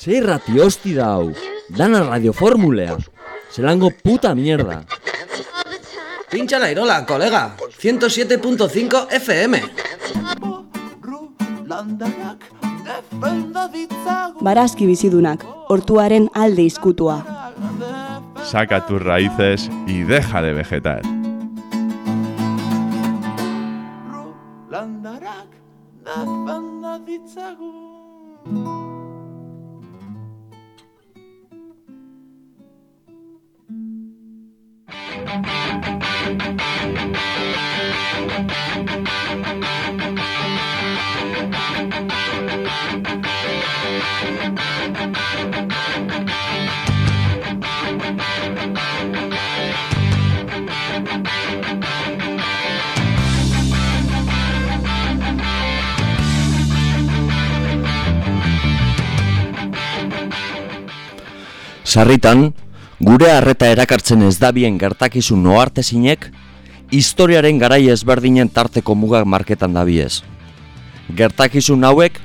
Zer rati hosti da hau, dana radioformulea, zelango puta mierda. Pincha la irola, colega. 107.5 FM. Barazki bizidunak, hortuaren alde izkutua. Saca tus raíces y deja de vegetar. Sarritan, gure harreta erakartzen ez dabien gertakizun noartezinek, historiaren garai ezberdinen tarteko mugak marketan dabiez. Gertakizun hauek,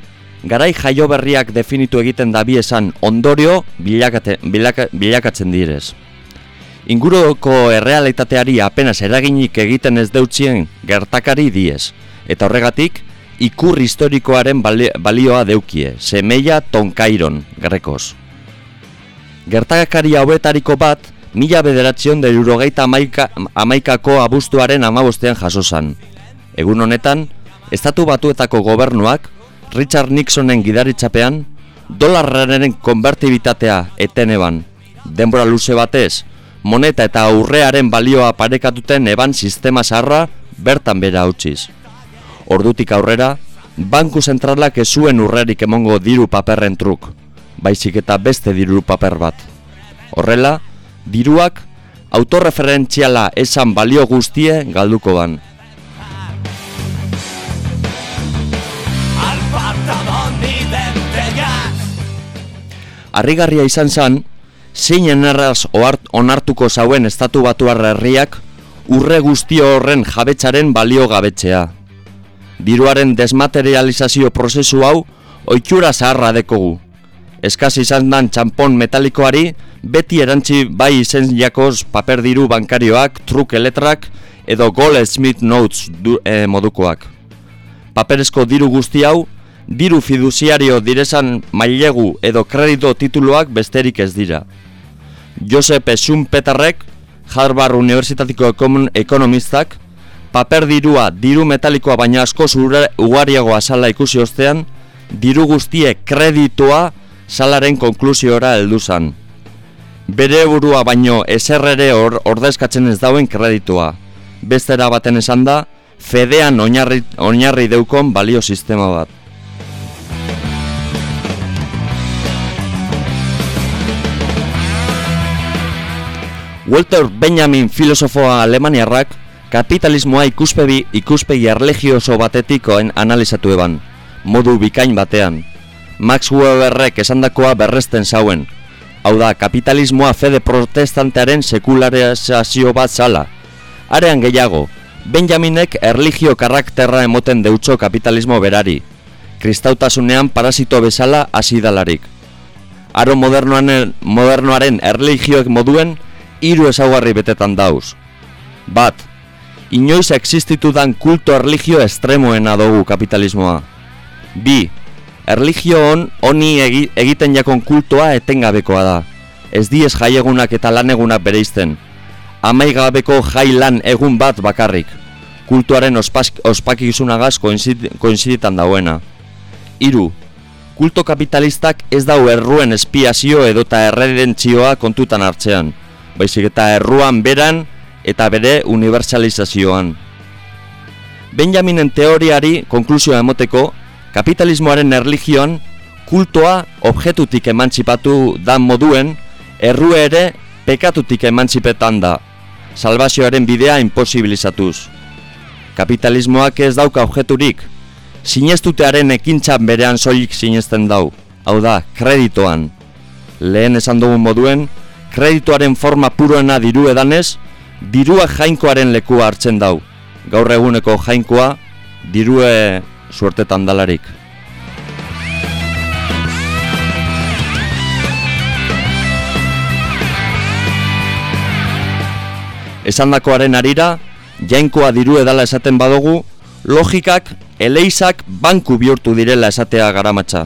garai jaio berriak definitu egiten dabiesan ondorio bilakate, bilaka, bilakatzen direz. Inguruko errealitateari apenas eraginik egiten ez deutzien gertakari diez, eta horregatik, ikur historikoaren bali- balioa deukie, semeia tonkairon, grekoz. Gertakari hauetariko bat, mila bederatzion da amaika, amaikako abuztuaren amabostean jaso zan. Egun honetan, Estatu Batuetako gobernuak, Richard Nixonen gidaritzapean, dolarraren konbertibitatea eten eban. Denbora luze batez, moneta eta aurrearen balioa parekatuten eban sistema zaharra bertan bera utziz. Ordutik aurrera, Banku Zentralak ez zuen urrerik emongo diru paperren truk, baizik eta beste diru paper bat. Horrela, diruak autorreferentziala esan balio guztie galduko ban. Harrigarria izan zen, zein enerraz onartuko zauen estatu batuar herriak urre guztio horren jabetzaren balio gabetzea. Diruaren desmaterializazio prozesu hau oitxura zaharra dekogu. Eskaz izan dan txampon metalikoari beti erantzi bai izen jakoz paper diru bankarioak, truke letrak edo Goldsmith Notes du, eh, modukoak. Paperezko diru guzti hau, diru fiduziario direzan mailegu edo kredito tituluak besterik ez dira. Josep Schumpeterrek, Harvard Unibertsitatiko ekonom- ekonomistak, paper dirua diru metalikoa baina asko ugariagoa sala ikusi ostean, diru guztie kreditoa salaren konklusiora heldu zan. Bere burua baino eserrere or, ordezkatzen ez dauen kreditua. Bestera baten esan da, fedean oinarri, oinarri deukon balio sistema bat. Walter Benjamin filosofoa alemaniarrak kapitalismoa ikuspegi ikuspegi erlegioso batetikoen analizatu eban, modu bikain batean. Max Weberrek esandakoa berresten zauen. Hau da, kapitalismoa fede protestantearen sekularizazio bat zala. Arean gehiago, Benjaminek erligio karakterra emoten deutxo kapitalismo berari. Kristautasunean parasito bezala hasi dalarik. Aro modernoaren, modernoaren erligioek moduen hiru ezaugarri betetan dauz. Bat, inoiz existitu dan kulto erligio estremoena dugu kapitalismoa. Bi, erligio hon honi egi, egiten jakon kultoa etengabekoa da. Ez diez jaiegunak eta lanegunak bereizten. Amaigabeko jai lan egun bat bakarrik. Kultuaren ospakizunagaz koinzid- koinziditan dauena. Hiru, kulto kapitalistak ez dau erruen espiazio edota erredentzioa kontutan hartzean, baizik eta erruan beran eta bere universalizazioan. Benjaminen teoriari konklusioa emoteko, kapitalismoaren erligioan kultoa objetutik emantzipatu dan moduen, errue ere pekatutik emantzipetan da, salvazioaren bidea imposibilizatuz. Kapitalismoak ez dauka objeturik, sinestutearen ekintzan berean soilik sinesten dau, hau da, kreditoan. Lehen esan dugun moduen, kreditoaren forma puroena diru edanez, dirua jainkoaren lekua hartzen dau. Gaur eguneko jainkoa, dirue suertetan dalarik. Esandakoaren arira, jainkoa diru edala esaten badugu, logikak eleizak banku bihurtu direla esatea garamatza.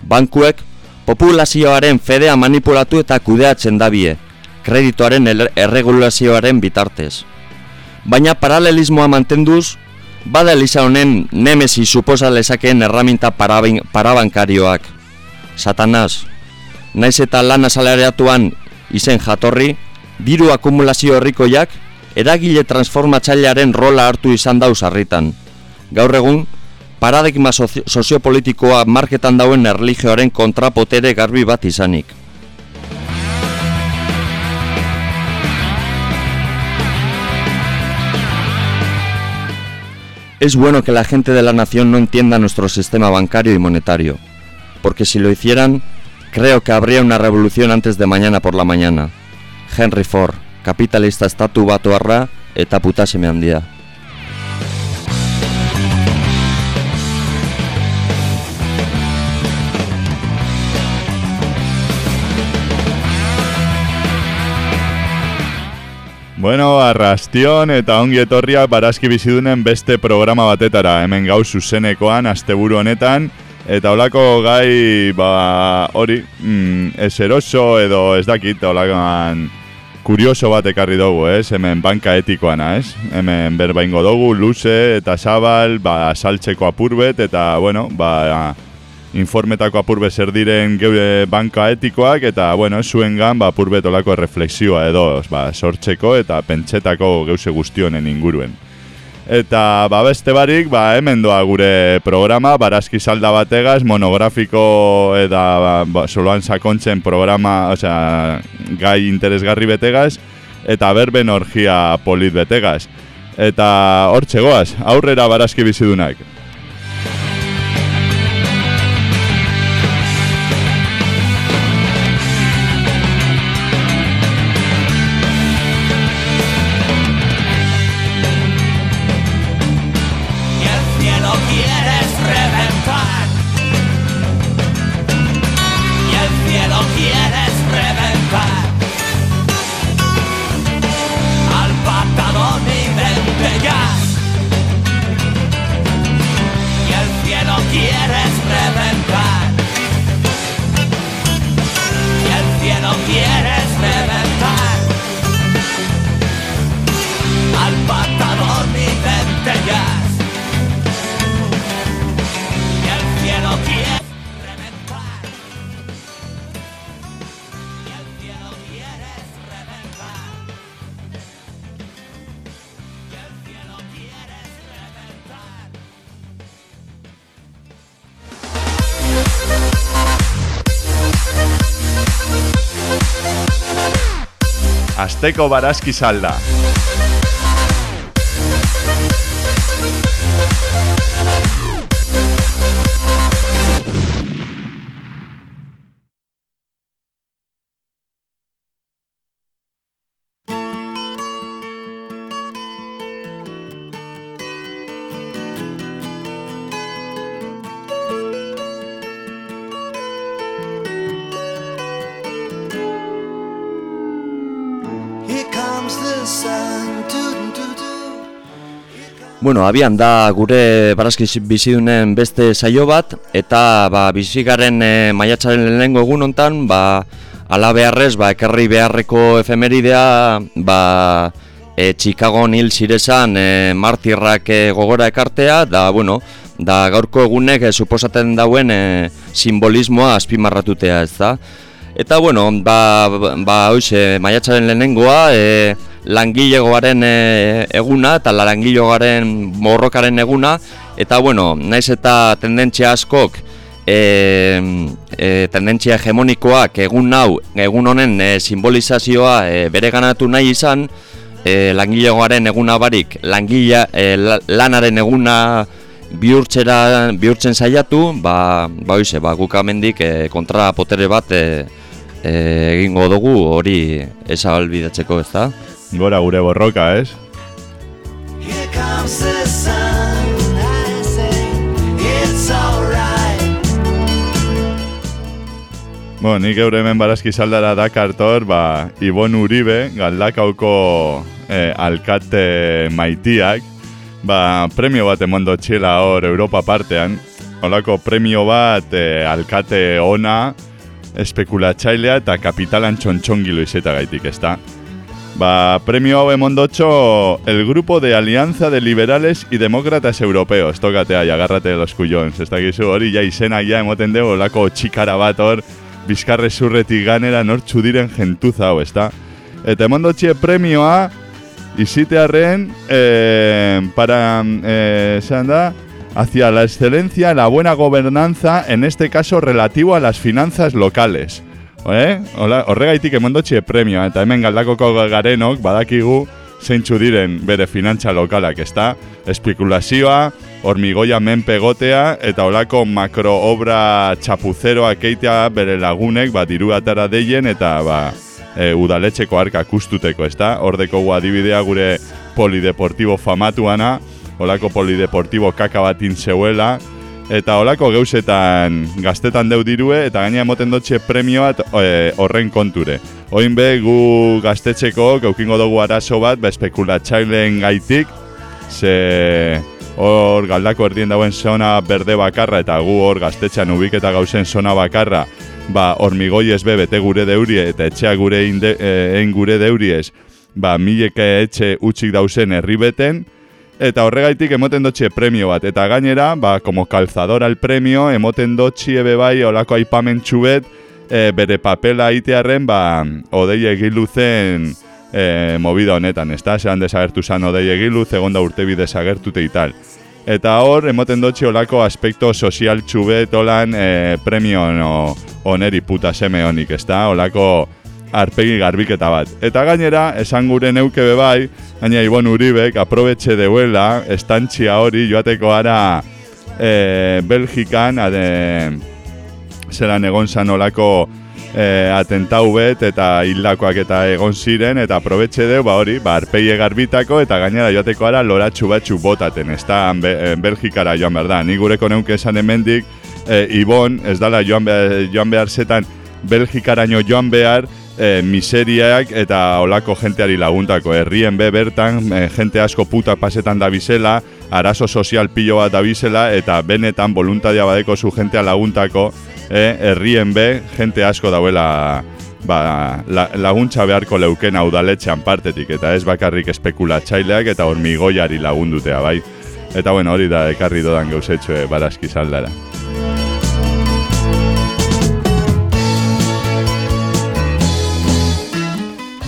Bankuek populazioaren fedea manipulatu eta kudeatzen dabie, kreditoaren erregulazioaren bitartez. Baina paralelismoa mantenduz, bada eliza honen nemesi suposa lezakeen erraminta parabain- parabankarioak. Satanaz, naiz eta lan asalariatuan izen jatorri, diru akumulazio herrikoiak eragile transformatzailearen rola hartu izan dau sarritan. Gaur egun, paradigma sozi- soziopolitikoa marketan dauen erlijioaren kontrapotere garbi bat izanik. Es bueno que la gente de la nación no entienda nuestro sistema bancario y monetario, porque si lo hicieran, creo que habría una revolución antes de mañana por la mañana. Henry Ford, kapitalista estatu batuarra eta putaseme handia. Bueno, arrastion eta ongi etorriak barazki bizidunen beste programa batetara. Hemen gau zuzenekoan, asteburu honetan. Eta olako gai, ba, hori, mm, ez eroso edo ez dakit, olakoan kurioso bat ekarri dugu, ez? Hemen banka etikoana, ez? Hemen berbaingo dugu, luze eta zabal, ba, saltzeko apurbet, eta, bueno, ba, informetako apurbe zer diren geure banka etikoak eta bueno, zuengan ba apurbet olako reflexioa edo ba, sortzeko eta pentsetako geuse guztionen inguruen. Eta ba beste barik, ba hemen doa gure programa, barazki salda bategaz, monografiko eta ba, ba, soloan sakontzen programa, osea, gai interesgarri betegaz, eta berben orgia polit betegaz. Eta hor txegoaz, aurrera barazki bizidunak. Asteko barazki salda. Bueno, abian da gure barazki bizidunen beste saio bat eta ba bizigarren e, maiatzaren lehenengo egun hontan, ba ala beharrez, ba ekarri beharreko efemeridea, ba e, Chicagon hil zirezan e, martirrak e, gogora ekartea da bueno, da gaurko egunek e, suposaten dauen e, simbolismoa azpimarratutea, ez da? Eta bueno, ba, ba hoize, maiatzaren lehenengoa, e, langilegoaren e, eguna eta la langilegoaren borrokaren eguna eta bueno, naiz eta tendentzia askok e, e, tendentzia hegemonikoak egun hau, egun honen e, simbolizazioa e, bereganatu nahi izan e, langilegoaren eguna barik, langila, e, la- lanaren eguna bihurtzera, bihurtzen saiatu, ba, ba hoize, ba, guk amendik e, kontra potere bat e, egingo dugu hori ez da? Gora gure borroka, ez? Bo, nik eure hemen barazki saldara dakartor, ba, Ibon Uribe, galdakauko eh, alkate maitiak, ba, premio bat emondo txela hor Europa partean, holako premio bat eh, alkate ona, espekulatzailea eta kapitalan txontxongilo izeta ez da? Ba, premio hau emondotxo el grupo de Alianza de Liberales y Demócratas Europeos. Tokatea, y agárrate de los cuyons. Ez dakizu hori, ja izena ja emoten dugu, olako txikara bat hor, bizkarre zurretik ganera nortxu diren gentuza hau, ezta? Eta emondotxie premioa, izitearren, eh, para, eh, zean da, hacia la excelencia, la buena gobernanza, en este caso relativo a las finanzas locales. Eh? Horregaitik emondotxie premioa, eta hemen galdakoko garenok badakigu zeintzu diren bere finantza lokalak, ezta? Espekulazioa, hormigoia menpe egotea, eta olako makroobra txapuzeroak eitea bere lagunek, ba, diru atara deien, eta ba, e, udaletxeko arka kustuteko, ezta? Hordeko gu adibidea gure polideportibo famatuana, olako polideportibo kaka batin zeuela, eta olako geuzetan gaztetan deu dirue, eta gaina emoten dotxe premio bat e, horren konture. Oin be, gu gaztetxeko, geukingo dugu arazo bat, ba, espekulatxailen gaitik, ze hor galdako erdien dauen zona berde bakarra, eta gu hor gaztetxean ubiketa gauzen zona bakarra, ba, hormigoi ez be, bete gure deurie, eta etxea gure inde, e, gure deuries, ba, mileke etxe utxik dauzen herri beten, Eta horregaitik emoten dotxie premio bat. Eta gainera, ba, como calzador al premio, emoten dotxie ebe bai olako aipamen txubet, e, bere papela itearren, ba, odei egilu zen e, movida honetan, ezta? Zeran desagertu zan odei egilu, egonda urtebi desagertute ital. Eta hor, emoten dotxie olako aspekto sozial txubet olan e, premio oneri puta seme honik, ezta? Olako arpegi garbiketa bat. Eta gainera, esan gure neuke be bai, gaina Ibon Uribek aprobetxe deuela, estantzia hori joateko ara e, Belgikan, ade, zelan egon zan olako e, atentau bet eta hildakoak eta egon ziren, eta aprobetxe deu, ba hori, ba, arpeie garbitako, eta gainera joateko ara loratxu batxu botaten, ez da, be, Belgikara joan behar da. Ni gureko neuke esan hemendik, e, Ibon, ez dala joan behar, joan behar zetan, Belgikaraino joan behar, e, miseriak eta olako jenteari laguntako. Herrien be bertan, e, jente asko puta pasetan da bizela, arazo sozial pilo bat da bizela, eta benetan voluntaria badeko zu jentea laguntako, e, herrien be, jente asko dauela ba, la, laguntza beharko leuken udaletxean partetik, eta ez bakarrik espekulatxaileak eta hormigoiari lagundutea, bai. Eta bueno, hori da ekarri dodan gauzetxo barazki saldara.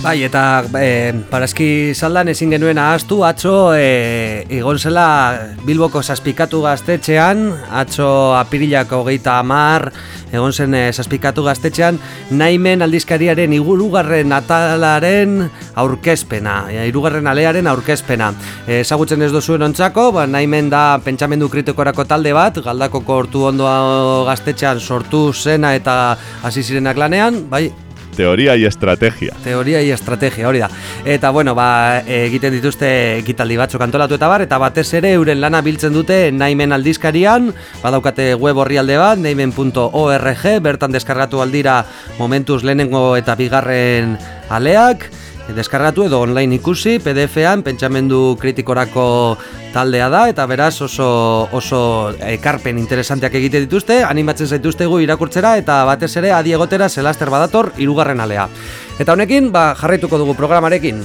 Bai, eta e, parazki saldan ezin genuen ahaztu, atzo e, egon zela Bilboko zazpikatu gaztetxean, atzo apirilak hogeita amar, egon zen e, zazpikatu gaztetxean, naimen aldizkariaren igurugarren atalaren aurkezpena, e, irugarren alearen aurkezpena. Ezagutzen ez dozuen ontzako, ba, naimen da pentsamendu kritikorako talde bat, galdakoko hortu ondoa gaztetxean sortu zena eta hasi zirenak lanean, bai, Teoria y estrategia. Teoria y estrategia, hori da. Eta, bueno, ba, egiten dituzte ekitaldi batzuk antolatu eta bar, eta batez ere euren lana biltzen dute naimen aldizkarian, badaukate web horrialde bat, naimen.org, bertan deskargatu aldira momentuz lehenengo eta bigarren aleak, deskargatu edo online ikusi, PDF-an, pentsamendu kritikorako taldea da, eta beraz oso, oso ekarpen interesanteak egite dituzte, animatzen zaituztegu irakurtzera, eta batez ere adiegotera zelaster badator irugarren alea. Eta honekin, ba, jarraituko dugu programarekin.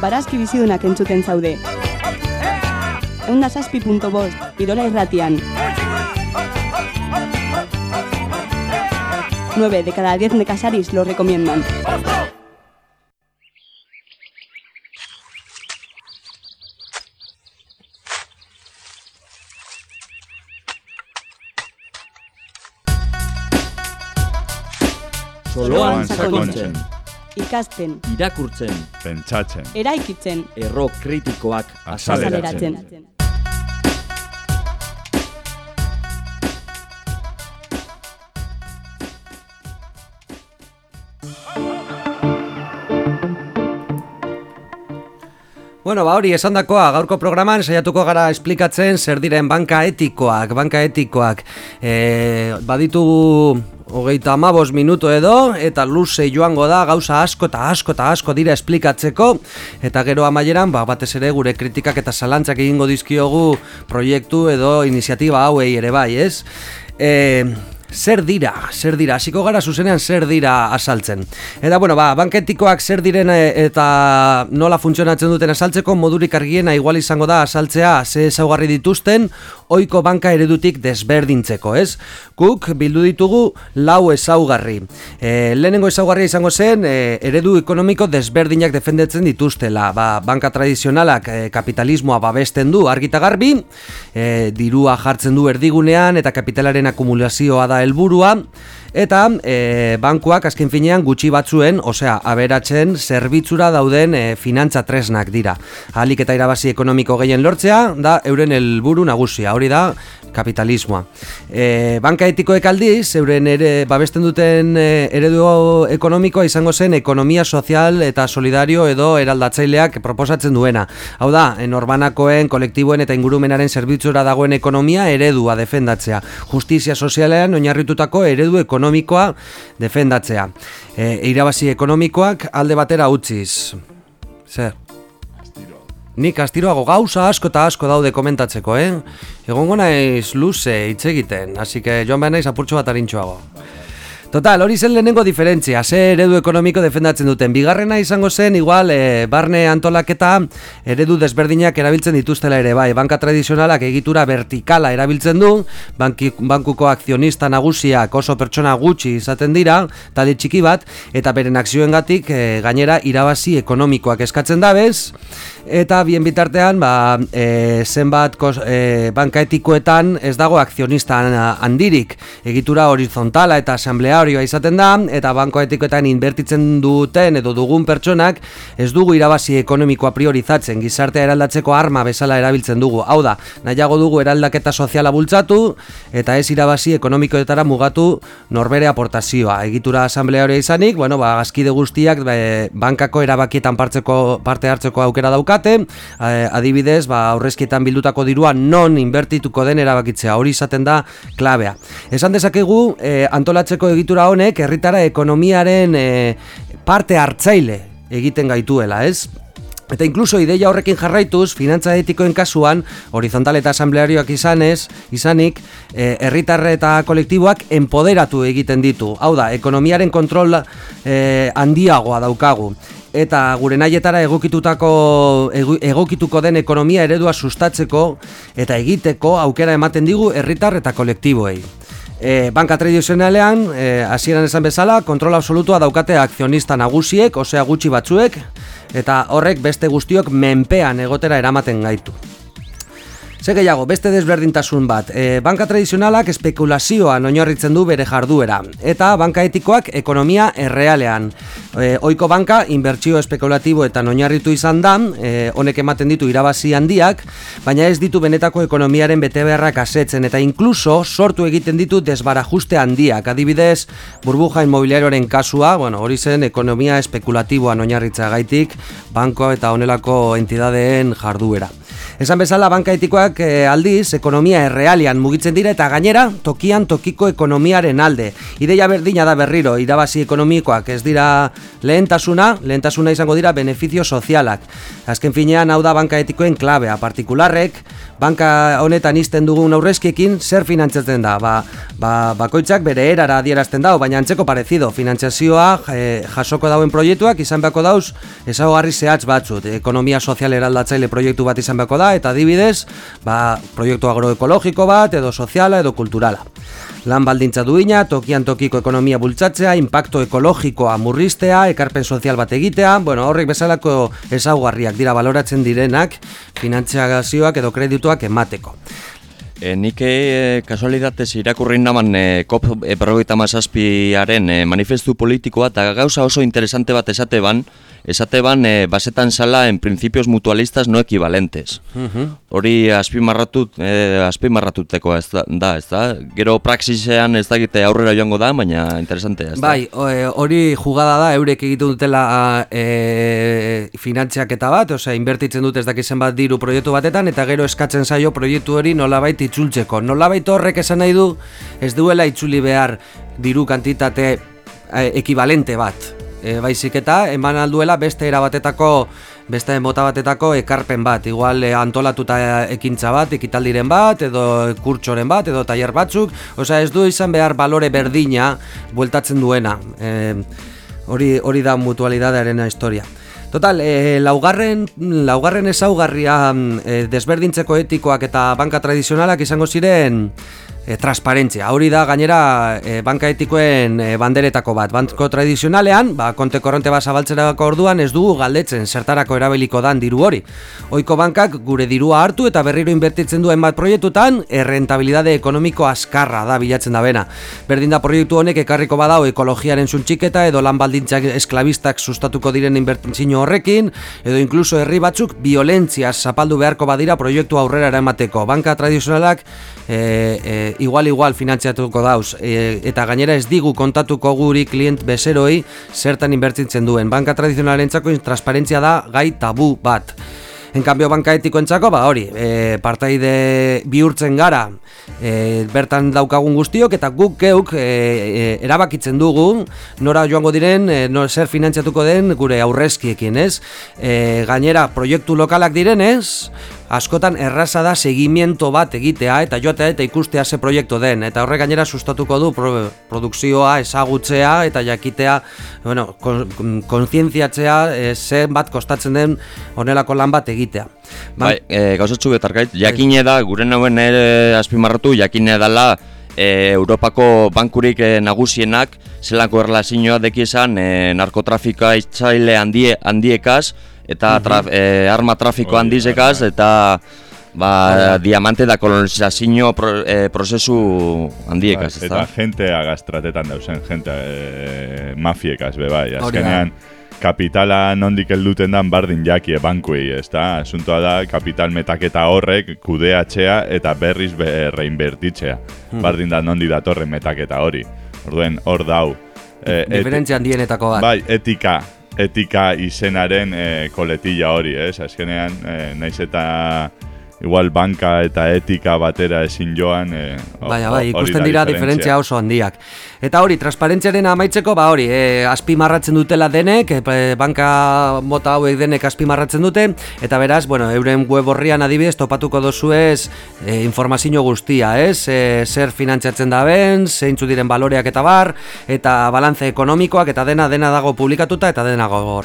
barazki bizidunak entzuten zaude. Eunda zazpi punto irola irratian. 9 de cada 10 necasaris lo recomiendan. Soloan sakontzen. Ikasten, irakurtzen, Pentsatzen. eraikitzen, erro kritikoak Azaleratzen. azaleratzen. Bueno, ba hori esandakoa gaurko programan saiatuko gara esplikatzen zer diren banka etikoak, banka etikoak. E, baditugu hogeita amabos minuto edo, eta luze joango da gauza asko eta asko eta asko dira esplikatzeko, eta gero amaieran, ba, batez ere gure kritikak eta zalantzak egingo dizkiogu proiektu edo iniziatiba hauei ere bai, ez? E, Zer dira, zer dira, hasiko gara zuzenean zer dira asaltzen. Eta bueno, ba, banketikoak zer diren e, eta nola funtzionatzen duten asaltzeko modurik argiena igual izango da asaltzea ze ezaugarri dituzten ohiko banka eredutik desberdintzeko, ez? Guk bildu ditugu lau ezaugarri. E, lehenengo ezaugarria izango zen e, eredu ekonomiko desberdinak defendetzen dituztela. Ba, banka tradizionalak e, kapitalismoa babesten du argita garbi, e, dirua jartzen du erdigunean eta kapitalaren akumulazioa da helburua eta e, bankuak azken finean gutxi batzuen, osea, aberatzen zerbitzura dauden e, finantza tresnak dira. Ahalik eta irabazi ekonomiko gehien lortzea da euren helburu nagusia, hori da kapitalismoa. E, banka etikoek aldiz, euren ere babesten duten e, eredu ekonomikoa izango zen ekonomia sozial eta solidario edo eraldatzaileak proposatzen duena. Hau da, norbanakoen, kolektiboen eta ingurumenaren zerbitzura dagoen ekonomia eredua defendatzea. Justizia sozialean oinarritutako eredu ekonomikoa defendatzea. E, irabazi ekonomikoak alde batera utziz. Zer? Nik astiroago gauza asko eta asko daude komentatzeko, eh? Egongo naiz luze hitz egiten, hasi que joan behar naiz apurtxo bat arintxoago. Total, hori zen lehenengo diferentzia, ze eredu ekonomiko defendatzen duten. Bigarrena izango zen, igual, e, barne antolaketa eredu desberdinak erabiltzen dituztela ere bai. Banka tradizionalak egitura vertikala erabiltzen du, banki, bankuko akzionista nagusiak oso pertsona gutxi izaten dira, talde txiki bat, eta beren akzioengatik e, gainera irabazi ekonomikoak eskatzen dabez, eta bien bitartean, ba, e, zenbat kos, e, banka etikoetan ez dago akzionista handirik, egitura horizontala eta asamblearioa izaten da, eta banko etikoetan inbertitzen duten edo dugun pertsonak ez dugu irabazi ekonomikoa priorizatzen, gizartea eraldatzeko arma bezala erabiltzen dugu. Hau da, nahiago dugu eraldaketa soziala bultzatu eta ez irabazi ekonomikoetara mugatu norbere aportazioa. Egitura asamblearioa izanik, bueno, ba, gazkide guztiak be, bankako erabakietan partzeko, parte hartzeko aukera daukate, eh, adibidez, ba, aurrezkietan bildutako dirua non inbertituko den erabakitzea, hori izaten da klabea. Esan dezakegu, eh, antolatzeko egitura honek, herritara ekonomiaren eh, parte hartzaile egiten gaituela, ez? Eta inkluso ideia horrekin jarraituz, finantza etikoen kasuan, horizontal eta asamblearioak izanez, izanik, herritarre eta kolektiboak empoderatu egiten ditu. Hau da, ekonomiaren kontrol eh, handiagoa daukagu eta gure nahietara egokitutako egokituko den ekonomia eredua sustatzeko eta egiteko aukera ematen digu herritar eta kolektiboei. E, banka tradizionalean, e, hasieran esan bezala, kontrol absolutua daukate akzionista nagusiek, osea gutxi batzuek, eta horrek beste guztiok menpean egotera eramaten gaitu. Ze gehiago, beste desberdintasun bat, e, banka tradizionalak espekulazioan oinarritzen du bere jarduera, eta banka etikoak ekonomia errealean. E, oiko banka, inbertsio espekulatibo eta oinarritu izan da, e, honek ematen ditu irabazi handiak, baina ez ditu benetako ekonomiaren betebeharrak asetzen, eta inkluso sortu egiten ditu desbarajuste handiak. Adibidez, burbuja inmobiliarioaren kasua, bueno, hori zen ekonomia espekulatiboan oinarritza gaitik, banko eta honelako entidadeen jarduera. Esan bezala banka etikoak eh, aldiz ekonomia errealian mugitzen dira eta gainera tokian tokiko ekonomiaren alde. Ideia berdina da berriro, irabazi ekonomikoak ez dira lehentasuna, lehentasuna izango dira benefizio sozialak. Azken finean hau da banka etikoen klabea, partikularrek, banka honetan izten dugun aurrezkiekin zer finantzatzen da? Ba, ba, bakoitzak bere erara adierazten dau, baina antzeko parezido, finantziazioa eh, jasoko dauen proiektuak izan beharko dauz ezaugarri zehatz batzut, ekonomia sozial eraldatzaile proiektu bat izan beharko da, eta adibidez, ba, proiektu agroekologiko bat, edo soziala, edo kulturala. Lan baldintza duina, tokian tokiko ekonomia bultzatzea, impacto ekologikoa murriztea, ekarpen sozial bat egitea, bueno, horrek bezalako ezaugarriak dira baloratzen direnak finantziazioak edo kredituak emateko. E, nik e, kasualidatez irakurri naman e, COP e, mazazpiaren e, manifestu politikoa eta gauza oso interesante bat esate ban, esate ban e, basetan sala en principios mutualistas no equivalentes. Hori azpimarratut, e, azpimarratuteko ez da, da, ez da? Gero praxisean ez dakite aurrera joango da, baina interesante ez da? Bai, hori jugada da, eurek egiten dutela e, finantziak eta bat, osea, inbertitzen dute ez dakizen bat diru proiektu batetan, eta gero eskatzen zaio proiektu hori nolabait itzultzeko. Nolabait horrek esan nahi du, ez duela itzuli behar diru kantitate e, ekibalente bat. E, baizik eta eman alduela beste era batetako beste mota batetako ekarpen bat, igual e, antolatuta ekintza bat, ekitaldiren bat, edo kurtsoren bat, edo tailer batzuk, osea ez du izan behar balore berdina bueltatzen duena. E, hori, hori da mutualidadearen historia. Total, e, laugarren, laugarren ezaugarria e, desberdintzeko etikoak eta banka tradizionalak izango ziren e, transparentzia. Hori da gainera e, banka etikoen e, banderetako bat. Banko tradizionalean, ba, konte korronte bat zabaltzerako orduan ez dugu galdetzen zertarako erabiliko dan diru hori. Oiko bankak gure dirua hartu eta berriro inbertitzen duen bat proiektutan errentabilidade ekonomiko askarra da bilatzen da bena. Berdin da proiektu honek ekarriko badau ekologiaren suntxiketa edo lan baldintzak esklabistak sustatuko diren inbertzio horrekin, edo inkluso herri batzuk violentzia zapaldu beharko badira proiektu aurrera eramateko. Banka tradizionalak e, e, igual igual finantziatuko dauz e, eta gainera ez digu kontatuko guri klient beseroi zertan inbertitzen duen. Banka tradizionalentzako transparentzia da gai tabu bat. En cambio, banka etikoentzako, ba hori, e, partaide bihurtzen gara, e, bertan daukagun guztiok, eta guk geuk e, e, erabakitzen dugu, nora joango diren, e, no, zer finantziatuko den gure aurrezkiekin, ez? E, gainera, proiektu lokalak direnez, askotan erraza da segimiento bat egitea eta joatea eta ikustea ze proiektu den eta horrek gainera sustatuko du pro, produkzioa ezagutzea eta jakitea bueno, kon, kontzientziatzea e, zen bat kostatzen den honelako lan bat egitea. Bai, e, gauzatxu betarkait, jakine da, gure nauen ere azpimarratu, jakine dela e, Europako bankurik e, nagusienak zelako erlazioa dekizan e, narkotrafikoa itzaile handie, handiekaz eta traf, e, arma trafiko Hori, handizekaz bai, bai. eta ba, diamante da kolonizazio pro, e, prozesu handiekaz, Bai, ezta? eta gente agastratetan dausen, gente e, mafiekaz, be bai. Hori da. Azkenean, kapitala nondik helduten dan bardin jakie bankuei, ezta? Asuntoa da, kapital metaketa horrek kudeatzea eta berriz be reinbertitzea. Hmm. Bardin da nondi datorren metaketa hori. Orduen, hor dau. E, Diferentzia handienetako bat. Bai, etika, etika izenaren e, koletilla hori, ez? Azkenean, e, naiz eta igual banka eta etika batera ezin joan, e, ho- Baina bai, hori ikusten dira diferentzia oso handiak. Eta hori, transparentziaren amaitzeko, ba hori, e, azpimarratzen dutela denek, e, banka mota hauek denek azpimarratzen dute, eta beraz, bueno, euren web horrian adibidez topatuko dozuez e, informazio guztia, ez? E, zer finantziatzen da ben, zeintzu diren baloreak eta bar, eta balantze ekonomikoak, eta dena dena dago publikatuta, eta dena gogor.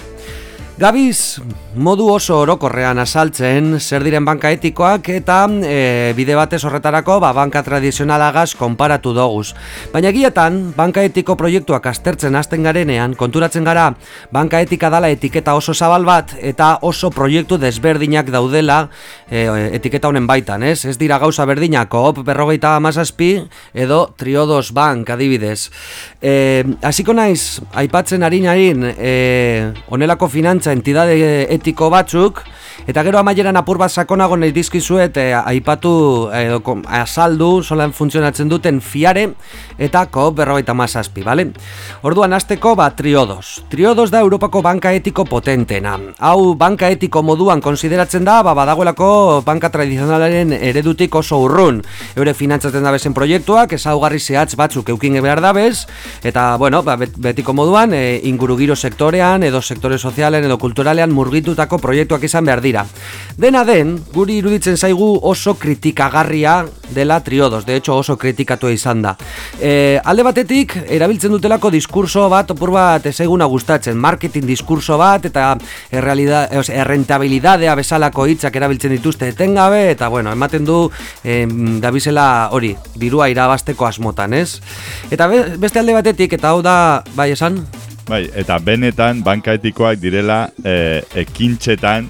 Gabiz, modu oso orokorrean asaltzen zer diren banka etikoak eta e, bide batez horretarako ba, banka tradizionalagaz konparatu doguz. Baina egietan, banka etiko proiektuak aztertzen hasten garenean, konturatzen gara, banka etika dala etiketa oso zabal bat eta oso proiektu desberdinak daudela e, etiketa honen baitan, ez? Ez dira gauza berdinak, koop berrogeita amazazpi edo triodos bank adibidez. E, hasiko naiz, aipatzen harin harin, e, onelako finantza entidade etiko batzuk, eta gero amaieran apur bat sakonago nahi dizkizuet e, aipatu edo kom- azaldu solan funtzionatzen duten fiare eta koop berrogeita mazazpi, bale? Orduan hasteko ba triodos. Triodos da Europako banka etiko potentena. Hau banka etiko moduan konsideratzen da, ba badagoelako banka tradizionalaren eredutik oso urrun. Eure finantzatzen dabezen proiektuak, ezaugarri zehatz batzuk eukin behar dabez, eta, bueno, ba, bet- betiko moduan, e, ingurugiro sektorean, edo sektore sozialen, edo kulturalean murgitutako proiektuak izan behar dira. Dena den, guri iruditzen zaigu oso kritikagarria dela triodos, de hecho oso kritikatua izan da. E, alde batetik, erabiltzen dutelako diskurso bat, opur bat ezaguna gustatzen, marketing diskurso bat, eta eos, errentabilidadea bezalako hitzak erabiltzen dituzte etengabe, eta bueno, ematen du em, dabizela hori, dirua irabasteko asmotan, ez? Eta be- beste alde batetik, eta hau da, bai esan? Bai, eta benetan banka etikoak direla e, ekintzetan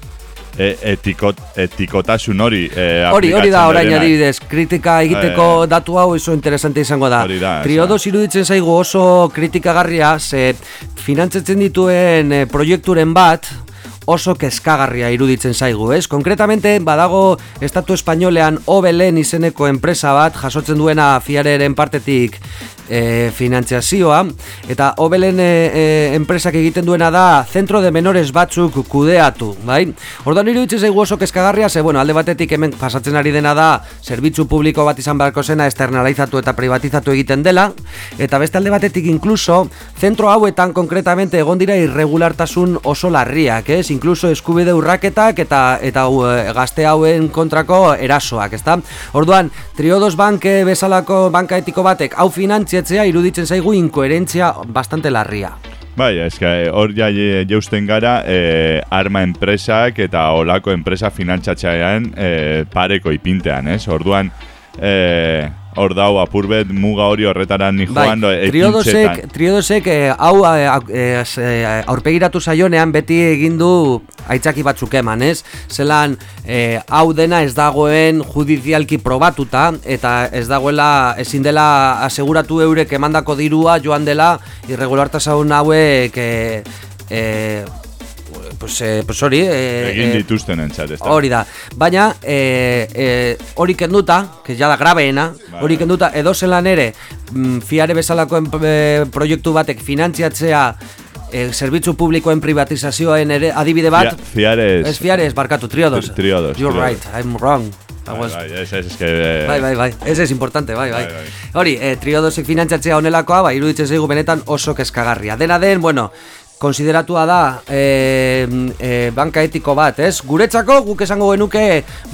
e, etikot, etikotasun hori e, Hori, hori da orain adibidez, kritika egiteko Eh. datu hau oso interesante izango da. Hori da, Triodos iruditzen zaigu oso kritikagarria, ze finantzatzen dituen eh, proiekturen bat, oso kezkagarria iruditzen zaigu, ez? Konkretamente, badago Estatu Espainolean Obelen izeneko enpresa bat jasotzen duena fiareren partetik e, finantziazioa eta Obelen e, e, enpresak egiten duena da zentro de menores batzuk kudeatu, bai? Orduan iruditzen zaigu oso kezkagarria, ze bueno, alde batetik hemen pasatzen ari dena da zerbitzu publiko bat izan beharko zena externalizatu eta privatizatu egiten dela eta beste alde batetik incluso zentro hauetan konkretamente egon dira irregulartasun oso larriak, ez? Incluso eskubide urraketak eta eta uh, gazte hauen kontrako erasoak, ezta? Orduan, Triodos Bank eh, bezalako banka etiko batek hau finantziatzea iruditzen zaigu inkoherentzia bastante larria. Bai, eske hor ja je- jeusten gara e, arma enpresak eta olako enpresa finantzatzean e, pareko ipintean, ez? Orduan, e, hor dau apurbet muga hori horretara ni joan Bai, triodosek, triodosek eh, hau eh, eh, eh, aurpegiratu zaionean beti egin du aitzaki batzuk eman, ez? Zelan eh, hau dena ez dagoen judizialki probatuta eta ez dagoela ezin dela aseguratu eurek emandako dirua joan dela irregulartasun hauek eh, eh, pues, eh, pues hori eh, egin eh, dituzten entzat, ez da? Hori da, baina e, e, hori kenduta, que ja da grabeena, Bai. hori kenduta edo zelan ere mm, fiare bezalako en, e, proiektu batek finantziatzea e, zerbitzu publikoen privatizazioen ere adibide bat, Fia- Fiares... ez fiare ez barkatu, triodos. Tri- triodos, You're triodos. right, I'm wrong. Bai, was- bai, ez, ez, ez, que... Bai, bai, bai, ez ez importante, bai, bai. Bai, bai. Hori, e, triodosek finantzatzea honelakoa, bai, iruditzen zaigu benetan oso kezkagarria. Dena den, bueno, konsideratua da e, e, banka etiko bat, ez? Guretzako, guk esango genuke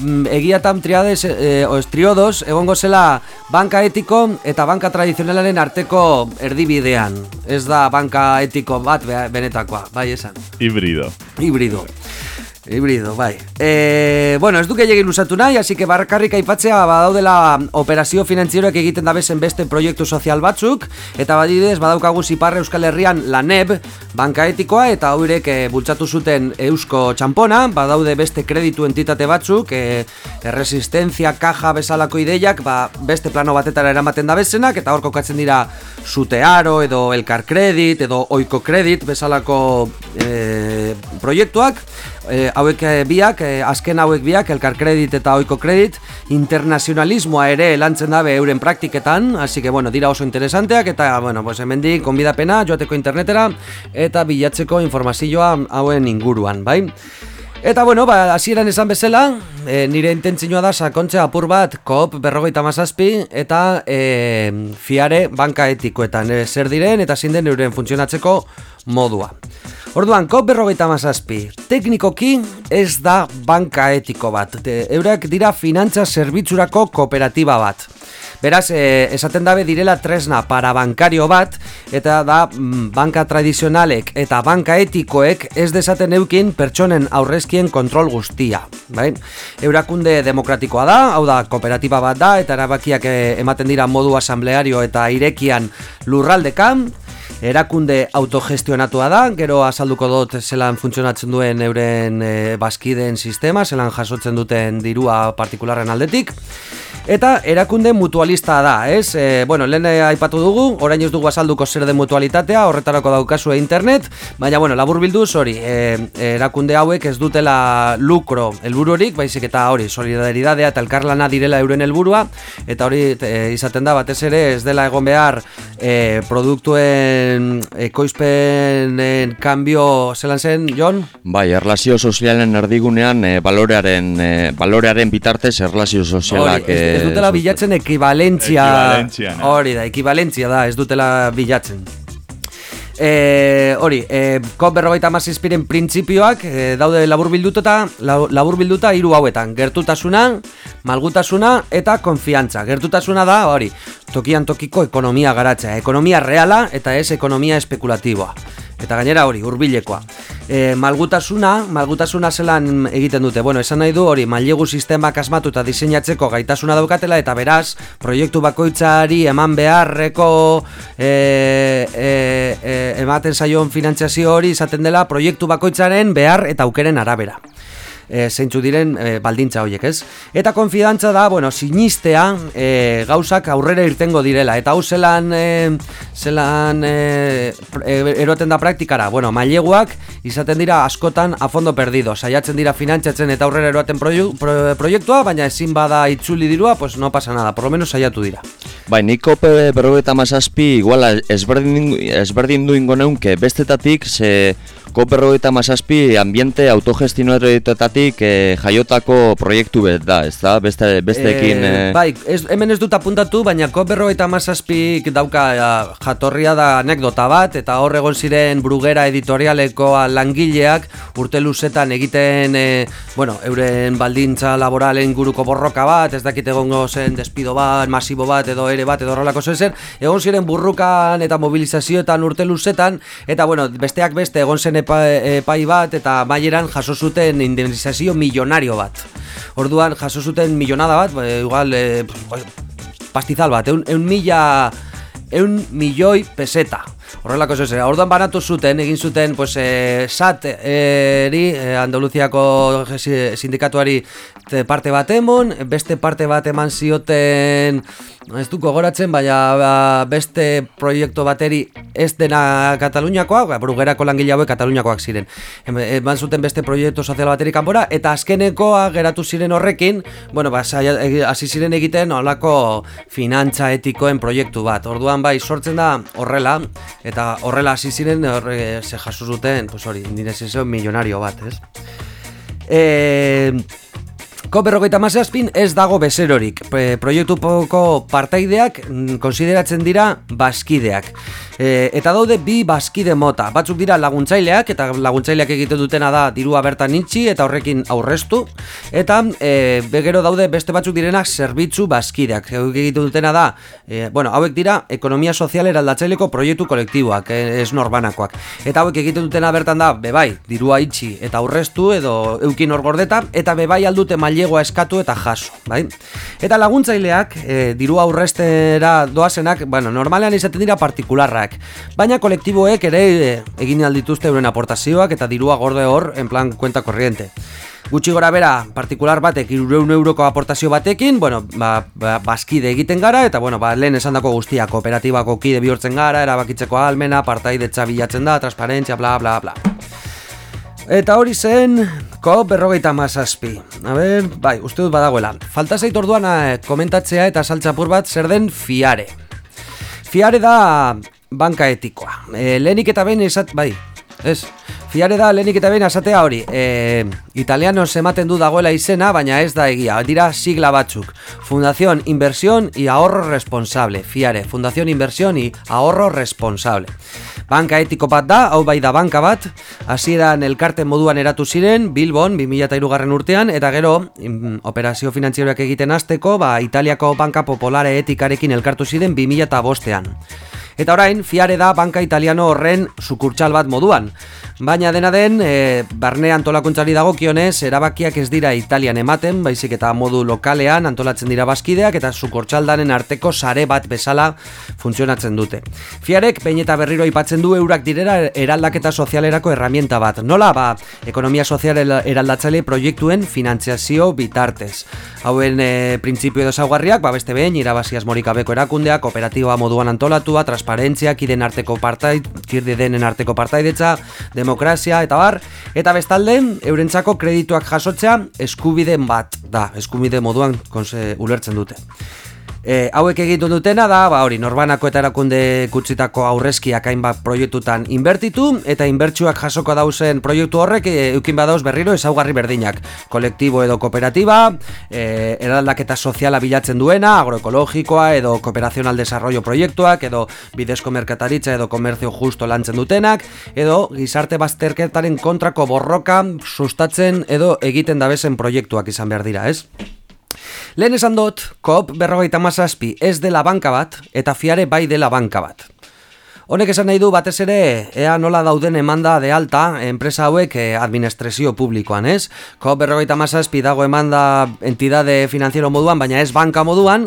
mm, egiatan triades, e, oz, triodos, egongo zela banka etiko eta banka tradizionalaren arteko erdibidean. Ez da banka etiko bat be- benetakoa, bai esan. Hibrido. Hibrido. Hibrido, bai. E, bueno, ez duke egin usatu nahi, así que barkarrik aipatzea badaudela operazio finantzieroak egiten dabezen beste proiektu sozial batzuk, eta badidez badaukagu Ziparre Euskal Herrian la NEB, banka etikoa, eta haurek e, bultzatu zuten Eusko Txampona, badaude beste kreditu entitate batzuk, e, erresistenzia, kaja bezalako ideiak, ba, beste plano batetara eramaten dabezenak, eta hor kokatzen dira Sutearo, edo Elkar Kredit, edo Oiko Kredit bezalako e, proiektuak, e, hauek e, biak, e, azken hauek biak, Elkar Kredit eta Oiko Kredit, internazionalismoa ere lantzen dabe euren praktiketan, hasi que, bueno, dira oso interesanteak, eta, bueno, pues hemendik konbidapena, joateko internetera, eta bilatzeko informazioa hauen inguruan, bai? Eta bueno, ba, hasieran esan bezala, e, nire intentzioa da sakontzea apur bat koop berrogeita mazazpi eta e, fiare banka etikoetan e, zer diren eta zein den euren funtzionatzeko modua. Orduan, koop berrogeita mazazpi, teknikoki ez da banka etiko bat. Eurak dira finantza zerbitzurako kooperatiba bat. Beraz, e, esaten dabe direla tresna parabankario bat, eta da mm, banka tradizionalek eta banka etikoek ez desaten eukin pertsonen aurrezkien kontrol guztia. Bai? Eurakunde demokratikoa da, hau da kooperatiba bat da, eta erabakiak e, ematen dira modu asambleario eta irekian lurraldekan, erakunde autogestionatua da, gero azalduko dut zelan funtzionatzen duen euren e, bazkideen sistema, zelan jasotzen duten dirua partikularren aldetik. Eta erakunde mutualista da, ez? E, bueno, lehen eh, aipatu dugu, orain ez dugu azalduko zer den mutualitatea, horretarako daukazue internet, baina, bueno, labur bilduz hori, e, erakunde hauek ez dutela lukro helbururik, baizik eta hori, solidaridadea eta elkarlana direla euren helburua, eta hori e, izaten da batez ere ez dela egon behar e, produktuen ekoizpenen kanbio zelan zen, Jon? Bai, erlazio sozialen erdigunean e, balorearen, e, balorearen bitartez erlazio Hori, sozialak... ez, ez dutela bilatzen ekibalentzia ne? Hori da, ekibalentzia da, ez dutela bilatzen. E, hori, e, COP berrogeita mazizpiren printzipioak e, daude labur bilduta, labur bilduta hiru hauetan. Gertutasuna, malgutasuna eta konfiantza. Gertutasuna da, hori, tokian tokiko ekonomia garatzea. Ekonomia reala eta ez ekonomia espekulatiboa Eta gainera hori, hurbilekoa. E, malgutasuna, malgutasuna zelan egiten dute. Bueno, esan nahi du hori, mailegu sistemak asmatu eta diseinatzeko gaitasuna daukatela eta beraz, proiektu bakoitzari eman beharreko e, e, e, ematen zaion finantziazio hori izaten dela proiektu bakoitzaren behar eta aukeren arabera. E, zeintzu diren e, baldintza horiek, ez? Eta konfidantza da, bueno, sinistea e, gauzak aurrera irtengo direla, eta hau zelan, e, zelan e, eroten da praktikara, bueno, maileguak izaten dira askotan a fondo perdido, saiatzen dira finantzatzen eta aurrera eroaten proiu, pro, proiektua, baina ezin bada itzuli dirua, pues no pasa nada, por lo menos saiatu dira. Bai, nik kope berrogeta mazazpi igual ezberdin, ezberdin du neunke bestetatik, ze koperrogeita mazazpi ambiente autogestionarioetatik e, jaiotako proiektu bet da, ez da? Beste, besteekin... E, bai, ez, hemen ez dut apuntatu, baina koperro eta mazazpik dauka ja, jatorria da anekdota bat, eta hor egon ziren brugera editorialeko langileak urte luzetan egiten, e, bueno, euren baldintza laboralen guruko borroka bat, ez dakit egongo zen despido bat, masibo bat, edo ere bat, edo horrelako zen zen, egon ziren burrukan eta mobilizazioetan urte luzetan, eta bueno, besteak beste egon zen epa, epai bat, eta maieran jaso zuten indemnizazio milionario bat. Orduan jaso zuten milionada bat, ba, igual e, pastizal bat, eun, eun mila eun milioi peseta. Horrelako zeze, orduan banatu zuten, egin zuten, pues, e, SAT eri, e, Andaluziako si- sindikatuari te- parte bat emon, beste parte bat eman zioten, ez du gogoratzen, baina ba, beste proiektu bateri ez dena Kataluniakoa, ba, brugerako langile hauek Kataluniakoak ziren. Em- Eman zuten beste proiektu sozial bateri kanpora, eta azkenekoa geratu ziren horrekin, bueno, ba, egi- hasi ziren egiten olako finantza etikoen proiektu bat. Orduan bai, sortzen da horrela, eta horrela hasi ziren horre, ze jaso zuten, pues hori, indinezizio milionario bat, ez? Eh, Ko berrogeita mazazpin ez dago bezerorik. Pre- Proiektupoko partaideak mm, konsideratzen dira baskideak. E, eta daude bi baskide mota. Batzuk dira laguntzaileak, eta laguntzaileak egiten dutena da dirua bertan itxi eta horrekin aurreztu. Eta e, begero daude beste batzuk direnak zerbitzu baskideak. Hauek egiten dutena da, e, bueno, hauek dira ekonomia sozial eraldatzaileko proiektu kolektiboak, e, ez norbanakoak. Eta hauek egiten dutena bertan da, bebai, dirua itxi eta aurreztu edo eukin hor gordeta, eta bebai aldute mailegoa eskatu eta jaso, bai? Eta laguntzaileak, e, dirua aurrestera doazenak, bueno, normalean izaten dira partikularrak, baina kolektiboek ere e, egin aldituzte euren aportazioak eta dirua gorde hor, en plan cuenta corriente. Gutxi gora bera, partikular batek irureun euroko aportazio batekin, bueno, ba, ba, bazkide egiten gara, eta bueno, ba, lehen esan dako guztia, kooperatibako kide bihurtzen gara, erabakitzeko almena, partaidetza bilatzen da, transparentzia, bla, bla, bla. Eta hori zen, ko berrogeita mazazpi. A ber, bai, uste dut badagoela. Falta zait orduan eh, komentatzea eta saltzapur bat zer den fiare. Fiare da banka etikoa. E, lehenik eta behin esat, bai, ez. Fiare da lehenik eta behin esatea hori. E, italianos ematen du dagoela izena, baina ez da egia. Dira sigla batzuk. Fundación Inversión y Ahorro Responsable. Fiare, Fundación Inversión y Ahorro Responsable. Banka etiko bat da, hau bai da banka bat, hasieran elkarte moduan eratu ziren, Bilbon, 2003 garren urtean, eta gero, mm, operazio finantzieroak egiten hasteko, ba, Italiako banka popolare etikarekin elkartu ziren 2005ean. Eta orain, fiare da banka italiano horren sukurtsal bat moduan. Baina dena den, e, barne antolakuntzari dagokionez, erabakiak ez dira Italian ematen, baizik eta modu lokalean antolatzen dira baskideak eta sukurtsaldanen arteko sare bat bezala funtzionatzen dute. Fiarek, behin eta berriro aipatzen du eurak direra eraldaketa sozialerako herramienta bat. Nola, ba, ekonomia sozial eraldatzaile proiektuen finantziazio bitartez. Hauen e, printzipio edo zaugarriak, ba, beste behin, irabazi asmorik gabeko erakundeak, kooperatiba moduan antolatua, transparentzia, kiden arteko partai, kide denen arteko partaidetza, demokrazia eta bar, eta bestalde, eurentzako kredituak jasotzea eskubideen bat da, eskubide moduan konse, ulertzen dute. E, hauek egiten dutena da, ba hori, norbanako eta erakunde kutsitako aurrezkiak hainbat proiektutan inbertitu, eta inbertsuak jasoko dauzen proiektu horrek e, eukin badauz berriro ezaugarri berdinak. Kolektibo edo kooperatiba, e, eraldaketa soziala bilatzen duena, agroekologikoa edo kooperazion al desarrollo proiektuak, edo bidezko merkataritza edo komerzio justo lantzen dutenak, edo gizarte bazterketaren kontrako borroka sustatzen edo egiten dabezen proiektuak izan behar dira, ez? Lehen esan dut, koop berrogeita mazazpi ez dela banka bat, eta fiare bai dela banka bat. Honek esan nahi du batez ere, ea nola dauden emanda de alta enpresa hauek eh, administrazio publikoan, ez? Koop berrogeita mazazpi dago emanda entidade finanziero moduan, baina ez banka moduan,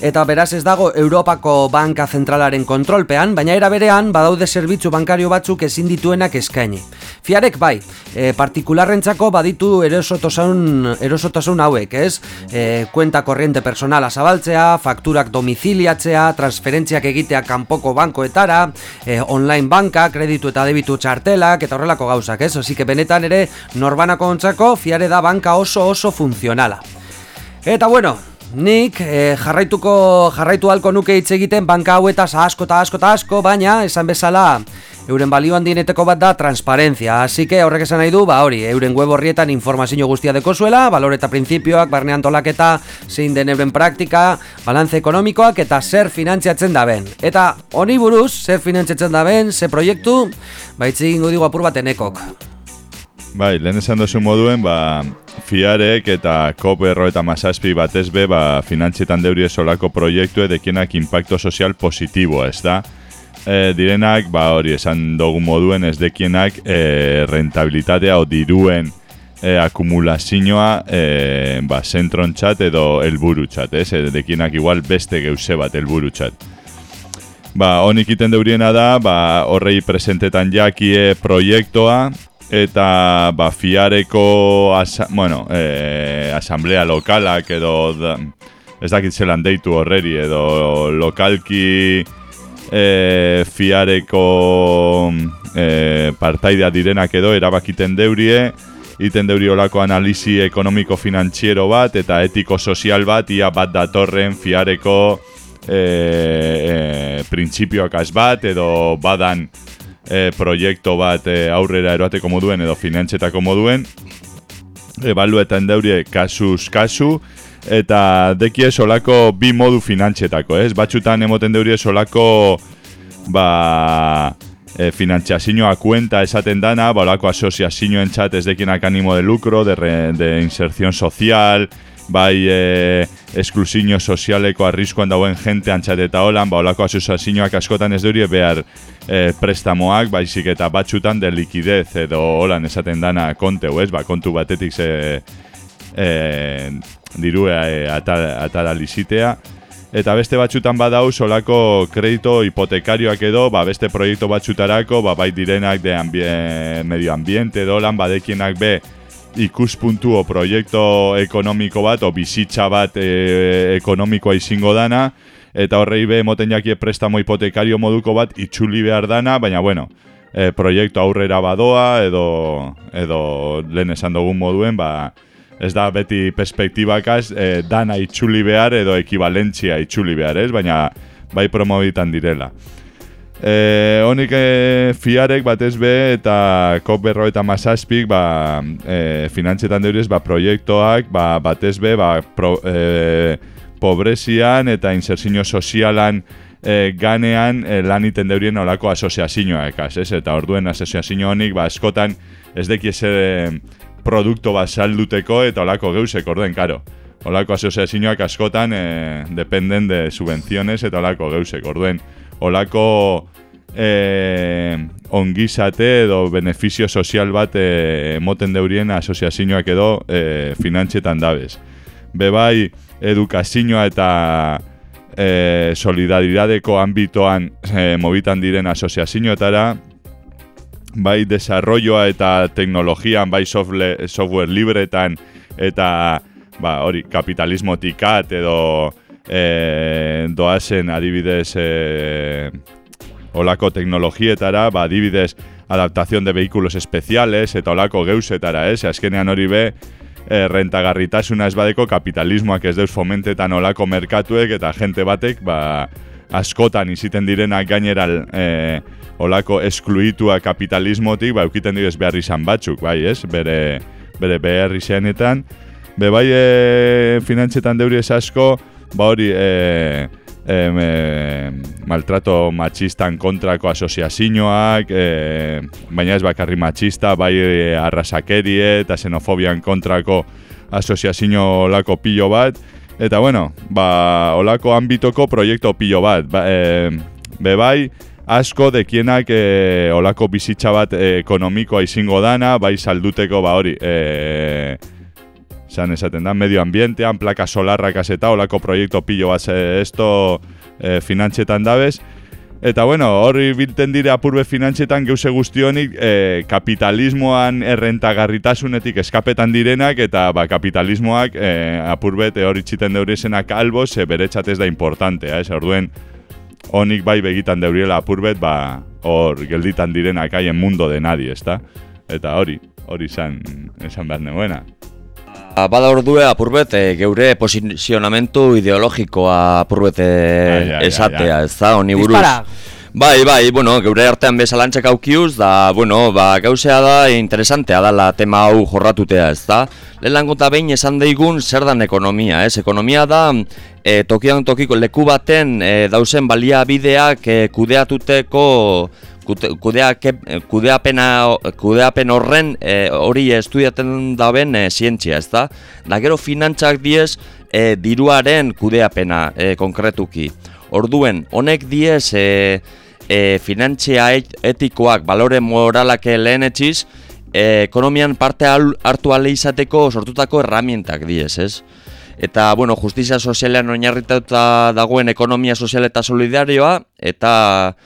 eta beraz ez dago Europako Banka Zentralaren kontrolpean, baina era berean badaude zerbitzu bankario batzuk ezin dituenak eskaini. Fiarek bai, e, partikularrentzako baditu erosotasun, erosotasun hauek, ez? E, kuenta korriente personala zabaltzea, fakturak domiziliatzea, transferentziak egitea kanpoko bankoetara, e, online banka, kreditu eta debitu txartelak, eta horrelako gauzak, ez? Osik, benetan ere, norbanako ontzako, fiare da banka oso oso funtzionala. Eta bueno, nik e, jarraituko jarraitu halko nuke hitz egiten banka hauetaz asko eta asko eta asko, baina esan bezala euren balio handieneteko bat da transparentzia. Que horrek esan nahi du, ba hori, euren web horrietan informazio guztia deko zuela, balore eta printzipioak, barne antolaketa, zein den euren praktika, balantze ekonomikoak eta zer finantziatzen daben. Eta honi buruz, zer finantziatzen daben, ze proiektu, baitzi egingo digu apur bat enekok. Bai, lehen esan duzu moduen, ba, fiarek eta kop erro eta masazpi batez be, ba, finantzietan deuri solako proiektu edekienak impacto sozial positiboa, ez da? E, direnak, ba, hori, esan dugu moduen, ez dekienak e, rentabilitatea o diruen e, akumulazioa e, ba, zentron txat edo elburu txat, ez? E, dekienak igual beste geuse bat elburu txat. Ba, honik iten deuriena da, ba, horrei presentetan jakie proiektua, eta ba, fiareko asa, bueno, e, asamblea lokalak edo da, ez dakit zelan deitu horreri edo lokalki e, fiareko e, partaidea direnak edo erabakiten deurie iten deuri olako analizi ekonomiko finantziero bat eta etiko-sozial bat ia bat datorren fiareko e, e, printzipioak bat edo badan e, proiektu bat e, aurrera eroateko moduen edo finantzetako moduen. Ebaluetan deurie kasuz kasu eta dekie solako bi modu finantzetako, ez? Batxutan emoten deurie solako ba, e, finantziazioa kuenta esaten dana, ba, olako asoziazioen txat ez dekienak animo de lucro, de, re, de inserción social, bai e, esklusio sozialeko arriskoan dauen jente antxat eta holan, ba, olako asoziazioak askotan ez durie behar e, prestamoak, baizik eta batxutan de likidez edo holan esaten dana konteu, ez? Ba, kontu batetik ze e, dirue e, atara lizitea. Eta beste batxutan badau solako kredito hipotekarioak edo, ba, beste proiektu batxutarako, ba, bai direnak de ambien, medio ambiente edo lan, badekienak be, ikuspuntu o proiektu ekonomiko bat, o bizitza bat e, ekonomikoa izango dana, eta horrei be emoten jakie prestamo hipotekario moduko bat itxuli behar dana, baina bueno, e, proiektu aurrera badoa edo, edo lehen esan dugun moduen, ba, ez da beti perspektibakaz e, dana itxuli behar edo ekibalentzia itxuli behar, ez? Baina bai promobitan direla. E, honik e, fiarek batez be eta kop berro eta masazpik ba, e, finantzetan deuriz ba, proiektuak ba, batez be ba, pro, e, pobrezian eta inserzio sozialan e, ganean e, lan iten deurien olako asoziazioa ekaz, ez? Eta orduen asoziazio honik, ba, eskotan ez deki ese produkto bat salduteko eta olako geusek, orduen, karo. Olako asoziazioak askotan e, dependen de subvenciones eta olako geusek, orduen. Olako e, ongizate edo beneficio sozial bat e, moten deurien asoziazioak edo e, finantzetan dabez. Bebai, edukazioa eta e, solidaridadeko ambitoan e, mobitan diren asoziazioetara, bai desarrolloa eta teknologian, bai software, software libretan eta ba, hori, kapitalismo tikat edo e, doazen adibidez e, olako teknologietara, ba, adibidez adaptación de vehículos especiales eta olako geusetara, ez? Azkenean hori be, e, rentagarritasuna ez badeko kapitalismoak ez deus fomentetan olako merkatuek eta gente batek ba, askotan iziten direnak gainera e, olako eskluitua kapitalismotik ba, eukiten dira behar izan batzuk, bai ez? Bere, bere behar izanetan. Be bai e, finantzetan deuri ez asko, ba hori... E, e, maltrato machistan kontrako asoziazioak, e, baina ez bakarri machista, bai e, arrasakerie eta xenofobian kontrako asoziazio olako pilo bat, eta bueno, ba, olako ambitoko proiektu pilo bat, ba, e, be bai, asko dekienak e, olako bizitza bat e, ekonomikoa izango dana, bai salduteko ba hori, e, Zan esaten da, medio ambientean, plaka solarrak eta olako proiektu pillo bat esto e, finantzetan dabez. Eta bueno, hori bilten dire apurbe finantzietan geuse guztionik e, kapitalismoan errentagarritasunetik eskapetan direnak eta ba, kapitalismoak e, apurbet e, hori txiten deurizenak albo ze beretxat ez da importantea, ez orduen honik bai begitan deuriela apurbet ba, hor gelditan direnak haien mundo de nadie, ezta? Eta hori, hori izan, esan behar nebuena. Ba, Bada ordue apurbet e, geure posizionamentu ideologikoa apurbet e, ai, esatea, ez da, honi buruz. Dispara! Bai, bai, bueno, geure artean bezalantzak aukiuz, da, bueno, ba, gauzea da, interesantea dala tema hau jorratutea, ez da? Lehenko eta behin esan daigun zer dan ekonomia, ez? Ekonomia da, e, tokian tokiko leku baten e, dauzen baliabideak e, kudeatuteko kudeake, kudeapena, kudeapen horren e, hori estudiaten daben e, zientzia, ez da? Da gero finantzak diez e, diruaren kudeapena e, konkretuki. Orduen, honek diez e, e, finantzia et- etikoak, balore moralak lehenetxiz, e, ekonomian parte hartu ale izateko sortutako erramientak diez, ez? Eta, bueno, justizia sozialean oinarrituta dagoen ekonomia sozial eta solidarioa, eta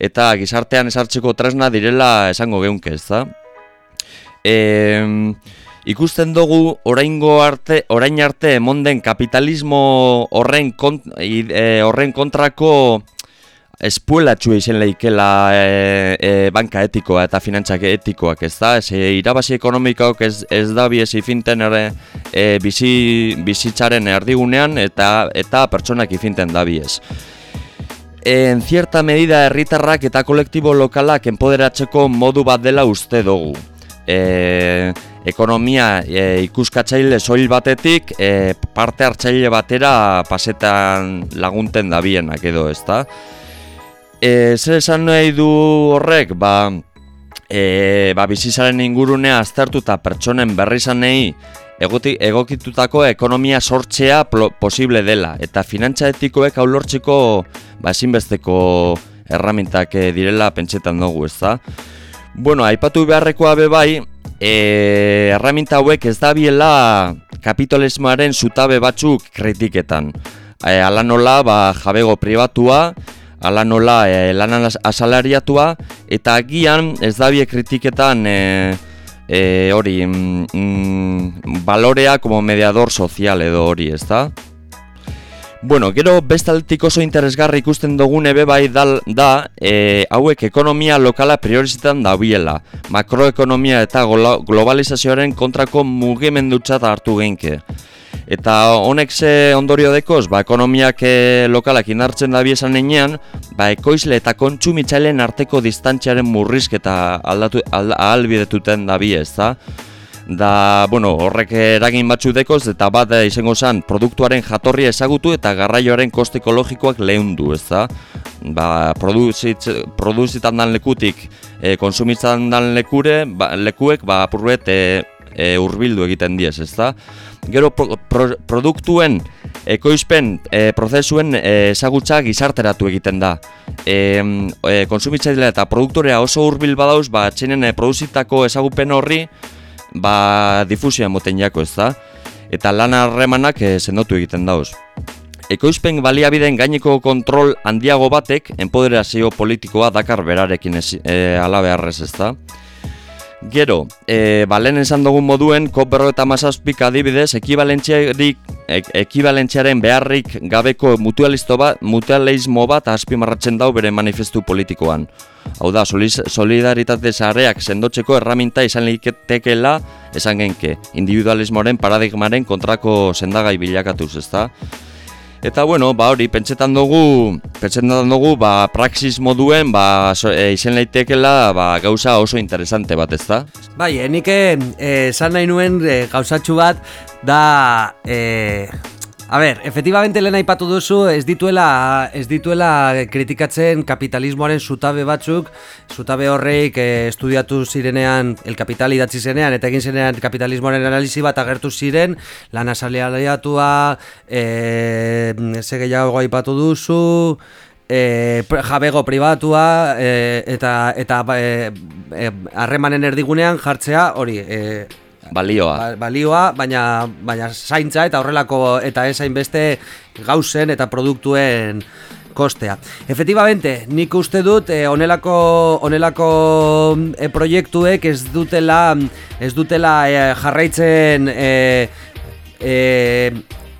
eta gizartean esartzeko tresna direla esango geunke, ez da? E, ikusten dugu oraingo arte, orain arte emonden kapitalismo horren, kont, e, horren kontrako espuelatxua izen leikela e, e, banka etikoa eta finantzak etikoak, ez da? Ez, irabazi ekonomikoak ez, ez da biez ifinten ere e, bizi, bizitzaren erdigunean eta eta pertsonak ifinten da biez. En cierta medida herritarrak eta kolektibo lokalak enpoderatzeko modu bat dela uste dugu. E, ekonomia e, ikuskatzaile soil batetik e, parte hartzaile batera pasetan lagunten dabienak edo, ezta? E, zer esan nahi du horrek, ba, e, ba bizitzaren ingurunea aztertu eta pertsonen berrizanei egoti, egokitutako ekonomia sortzea plo- posible dela eta finantza etikoek hau lortzeko ba, ezinbesteko erramintak eh, direla pentsetan dugu, ezta? Bueno, aipatu beharrekoa be bai, e, erraminta hauek ez dabiela kapitalismoaren zutabe batzuk kritiketan. E, ala nola, ba, jabego pribatua, ala nola e, lanan as- asalariatua, eta agian ez dabie kritiketan e, e, hori, mm, mm, balorea como mediador sozial edo hori, ez da? Bueno, gero bestaltik oso interesgarri ikusten dugun ebe bai dal, da e, hauek ekonomia lokala priorizitan dabiela, makroekonomia eta globalizazioaren kontrako mugimendutzat hartu geinke. Eta honek ze ondorio dekoz, ba, ekonomiak e, lokalak indartzen dabi esan enean, ba, ekoizle eta kontsumitzaileen arteko distantziaren murrizketa aldatu, al, ahalbidetuten dabi ez da? Da, bueno, horrek eragin batzu dekoz eta bat izango zen produktuaren jatorria ezagutu eta garraioaren koste ekologikoak lehundu, ez da? Ba, produzitz, produzitan dan lekutik, e, konsumitzen dan lekure, ba, lekuek, ba, apurbet, e, e, urbildu egiten diez, ez da? Gero pro, pro, produktuen ekoizpen e, prozesuen e, ezagutza gizarteratu egiten da. E, e, konsumitzailea eta produktorea oso hurbil badauz, ba, txenen e, produzitako ezagupen horri, ba, difusioa moten jako ez da. Eta lan harremanak e, sendotu egiten dauz. Ekoizpen baliabideen gaineko kontrol handiago batek enpoderazio politikoa dakar berarekin ez, e, ala beharrez ez da. Gero, e, ba, lehen esan dugun moduen, COP eta mazazpik adibidez, ekibalentziarik, ek, ekibalentziaren beharrik gabeko mutualisto bat, mutualismo bat azpimarratzen dau bere manifestu politikoan. Hau da, soliz- solidaritate zareak sendotzeko erraminta izan liketekela esan genke, individualismoaren paradigmaren kontrako sendagai bilakatuz, ezta? Eta bueno, ba hori, pentsetan dugu, pentsetan dugu, ba, praxis moduen, ba, so, e, izen leitekela, ba, gauza oso interesante bat, ezta? Bai, eh, nik eh, esan nahi nuen eh, gauzatxu bat da... Eh, a ber, efectivamente lehen aipatu duzu ez dituela, ez dituela kritikatzen kapitalismoaren zutabe batzuk, zutabe horreik eh, estudiatu zirenean, el kapital idatzi zenean, eta egin zenean kapitalismoaren analisi bat agertu ziren, lan asaliatua, eh, ze gehiago aipatu duzu, eh, jabego pribatua eh, eta eta eh, eh, erdigunean jartzea hori eh, Balioa. ba- balioa, baina baina zaintza eta horrelako eta ez hainbeste gauzen eta produktuen kostea. Efectivamente, nik uste dut eh, onelako, onelako eh, proiektuek ez dutela, ez dutela eh, jarraitzen eh, eh,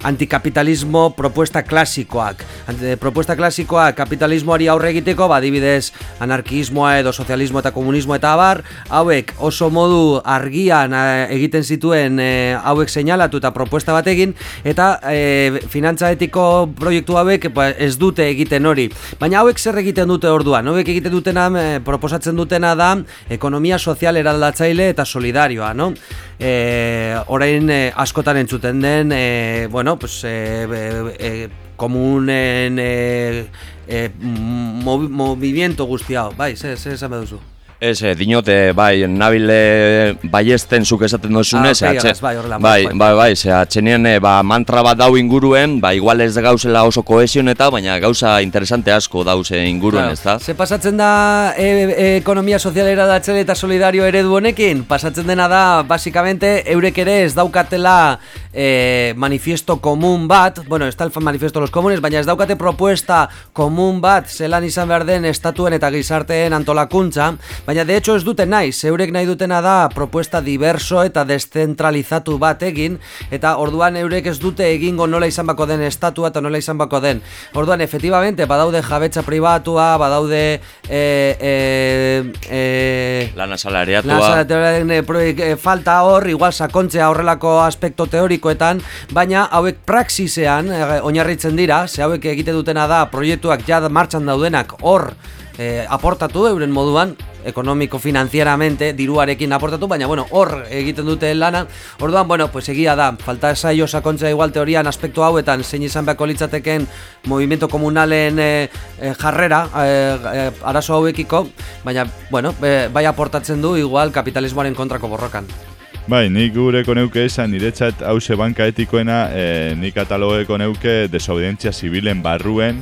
antikapitalismo propuesta klasikoak. Ante, propuesta klasikoak kapitalismoari aurre egiteko, ba, adibidez anarkismoa edo sozialismo eta komunismo eta abar, hauek oso modu argian eh, egiten zituen eh, hauek seinalatu eta propuesta bat egin, eta eh, finantza etiko proiektu hauek ba, ez dute egiten hori. Baina hauek zer egiten dute orduan? Hauek egiten dutena, eh, proposatzen dutena da ekonomia sozial eraldatzaile eta solidarioa, no? E, orain e, askotan entzuten den, e, bueno, pues, e, e, e, komunen e, e, movi, movimiento guzti hau, bai, ze, ze esan duzu? Ez, eh, dinote, bai, nabile baiesten zuk esaten duzunez, Ah, ah, pegaz, bai, bai, bai. bai, bai, ze atxenien eh, ba, mantra bat dau inguruen, ba, igual ez gauzela oso kohesion eta, baina gauza interesante asko dauze inguruen, Claro, ez da? Ze pasatzen da e, e, ekonomia sozialera datzele eta solidario eredu honekin? Pasatzen dena da, basikamente, eurek ere ez daukatela e, manifiesto komun bat, bueno, ez da manifiesto los comunes, baina ez daukate propuesta komun bat, zelan izan behar den estatuen eta gizarteen antolakuntza, baina de hecho ez dute nahi, eurek nahi dutena da propuesta diverso eta descentralizatu bat egin, eta orduan eurek ez dute egingo nola izan bako den estatua eta nola izan bako den. Orduan, efectivamente, badaude jabetza pribatua, badaude... E, e, e, Lana salariatua. Lan proiek- e, falta hor, igual sakontzea horrelako aspekto teorikoetan, baina hauek praxisean e, oinarritzen dira, ze hauek egite dutena da proiektuak ja martxan daudenak hor e, aportatu euren moduan, ekonomiko finanzieramente diruarekin aportatu, baina bueno, hor egiten dute lana. Orduan, bueno, pues egia da, falta saio sakontzea igual teorian aspektu hauetan zein izan beharko litzateken movimiento komunalen e, e, jarrera e, arazo hauekiko, baina bueno, bai aportatzen du igual kapitalismoaren kontrako borrokan. Bai, nik gureko neuke esan niretzat hause banka etikoena, e, nik katalogeko neuke desobedientzia zibilen barruen,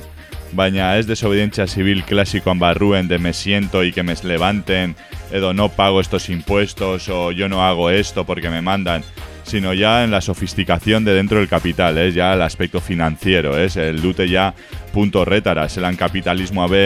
baina ez desobedientzia zibil klasikoan barruen de me siento y que me levanten, edo no pago estos impuestos o yo no hago esto porque me mandan, sino ya en la sofisticación de dentro del capital, es ya el aspecto financiero, es el dute ya punto retara, zelan kapitalismoa be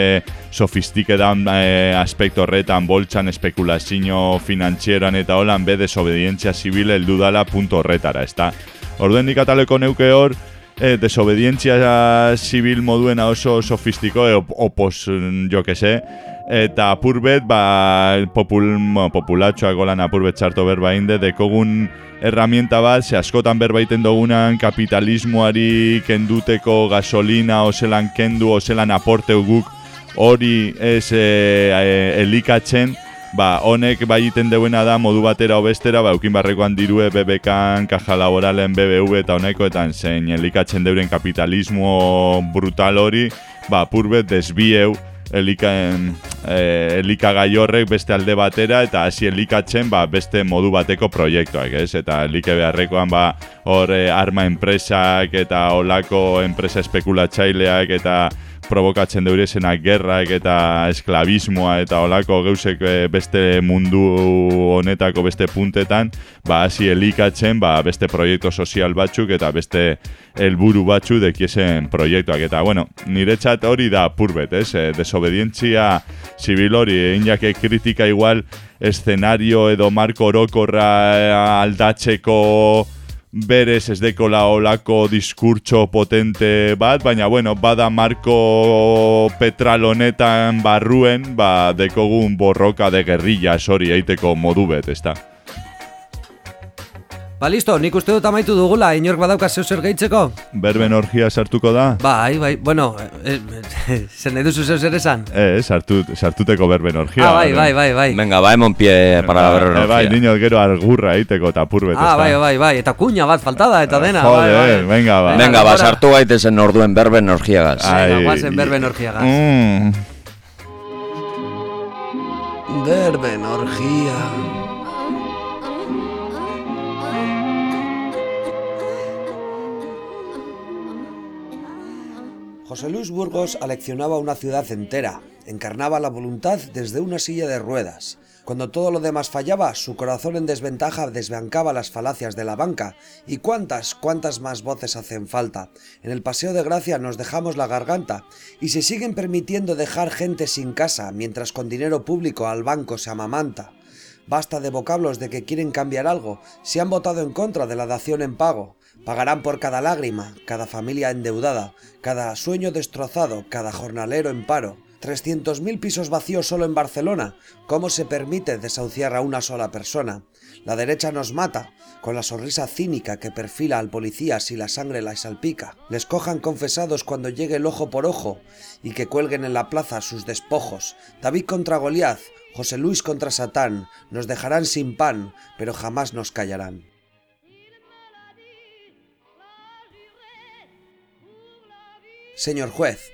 sofistike dan eh, aspekto horretan boltsan espekulazio finantzieran eta holan be desobedientzia zibil heldu dala punto horretara, ezta? Orduen nik ataleko neuke hor, eh, desobedientzia zibil moduena oso sofistiko, e, opos, mm, jo que se, eta apurbet, ba, popul, populatxoak golan apurbet txarto berba inde, dekogun herramienta bat, ze askotan berbaiten dugunan kapitalismoari kenduteko gasolina, ozelan kendu, ozelan aporteu guk, hori ez e, e, elikatzen, ba, honek bai egiten deuena da modu batera obestera, ba, eukin barrekoan dirue BBKan, kaja laboralen BBV eta honekoetan zein elikatzen deuren kapitalismo brutal hori, ba, purbet desbieu elikaen, e, elikagai horrek beste alde batera eta hasi elikatzen ba, beste modu bateko proiektuak, ez? Eta elike beharrekoan ba, hor e, arma enpresak eta olako enpresa espekulatzaileak eta provokatzen deurezenak gerrak eta esklabismoa eta olako geusek eh, beste mundu honetako beste puntetan, ba hasi elikatzen ba, beste proiektu sozial batzuk eta beste helburu batzu dekiesen proiektuak. Eta, bueno, niretzat hori da purbet, ez? Eh, desobedientzia zibil hori, egin jake kritika igual eszenario edo marko orokorra eh, aldatzeko berez ez dekola olako diskurtso potente bat, baina bueno, bada marko petral honetan barruen, ba, dekogun borroka de guerrilla hori eiteko modu bet, ezta. Ba, listo, nik uste dut amaitu dugula, inork badauka zeu zer gehitzeko? Berben orgia sartuko da? Bai, bai, bueno, eh, eh, zer nahi duzu zeu zer esan? Eh, sartut, sartuteko berben orgia. Ah, bai, bai, bai, bai. Venga, ba, emon pie para la Eh, bai, niño gero argurra eiteko eta purbet, Ah, bai, bai, bai, eta kuña bat faltada, eta dena, bai, Joder, bai. venga, ba. Venga, ba, gora. sartu gaitezen orduen berben orgiagaz. Ai, Venga, guazen berben orgiagaz. Mm. Berben orgía. José Luis Burgos aleccionaba una ciudad entera, encarnaba la voluntad desde una silla de ruedas, Cuando todo lo demás fallaba, su corazón en desventaja desbancaba las falacias de la banca. ¿Y cuántas, cuántas más voces hacen falta? En el Paseo de Gracia nos dejamos la garganta y se siguen permitiendo dejar gente sin casa mientras con dinero público al banco se amamanta. Basta de vocablos de que quieren cambiar algo, si han votado en contra de la dación en pago. Pagarán por cada lágrima, cada familia endeudada, cada sueño destrozado, cada jornalero en paro. 300.000 pisos vacíos solo en Barcelona. ¿Cómo se permite desahuciar a una sola persona? La derecha nos mata, con la sonrisa cínica que perfila al policía si la sangre la salpica. Les cojan confesados cuando llegue el ojo por ojo y que cuelguen en la plaza sus despojos. David contra Goliat, José Luis contra Satán, nos dejarán sin pan, pero jamás nos callarán. Señor juez,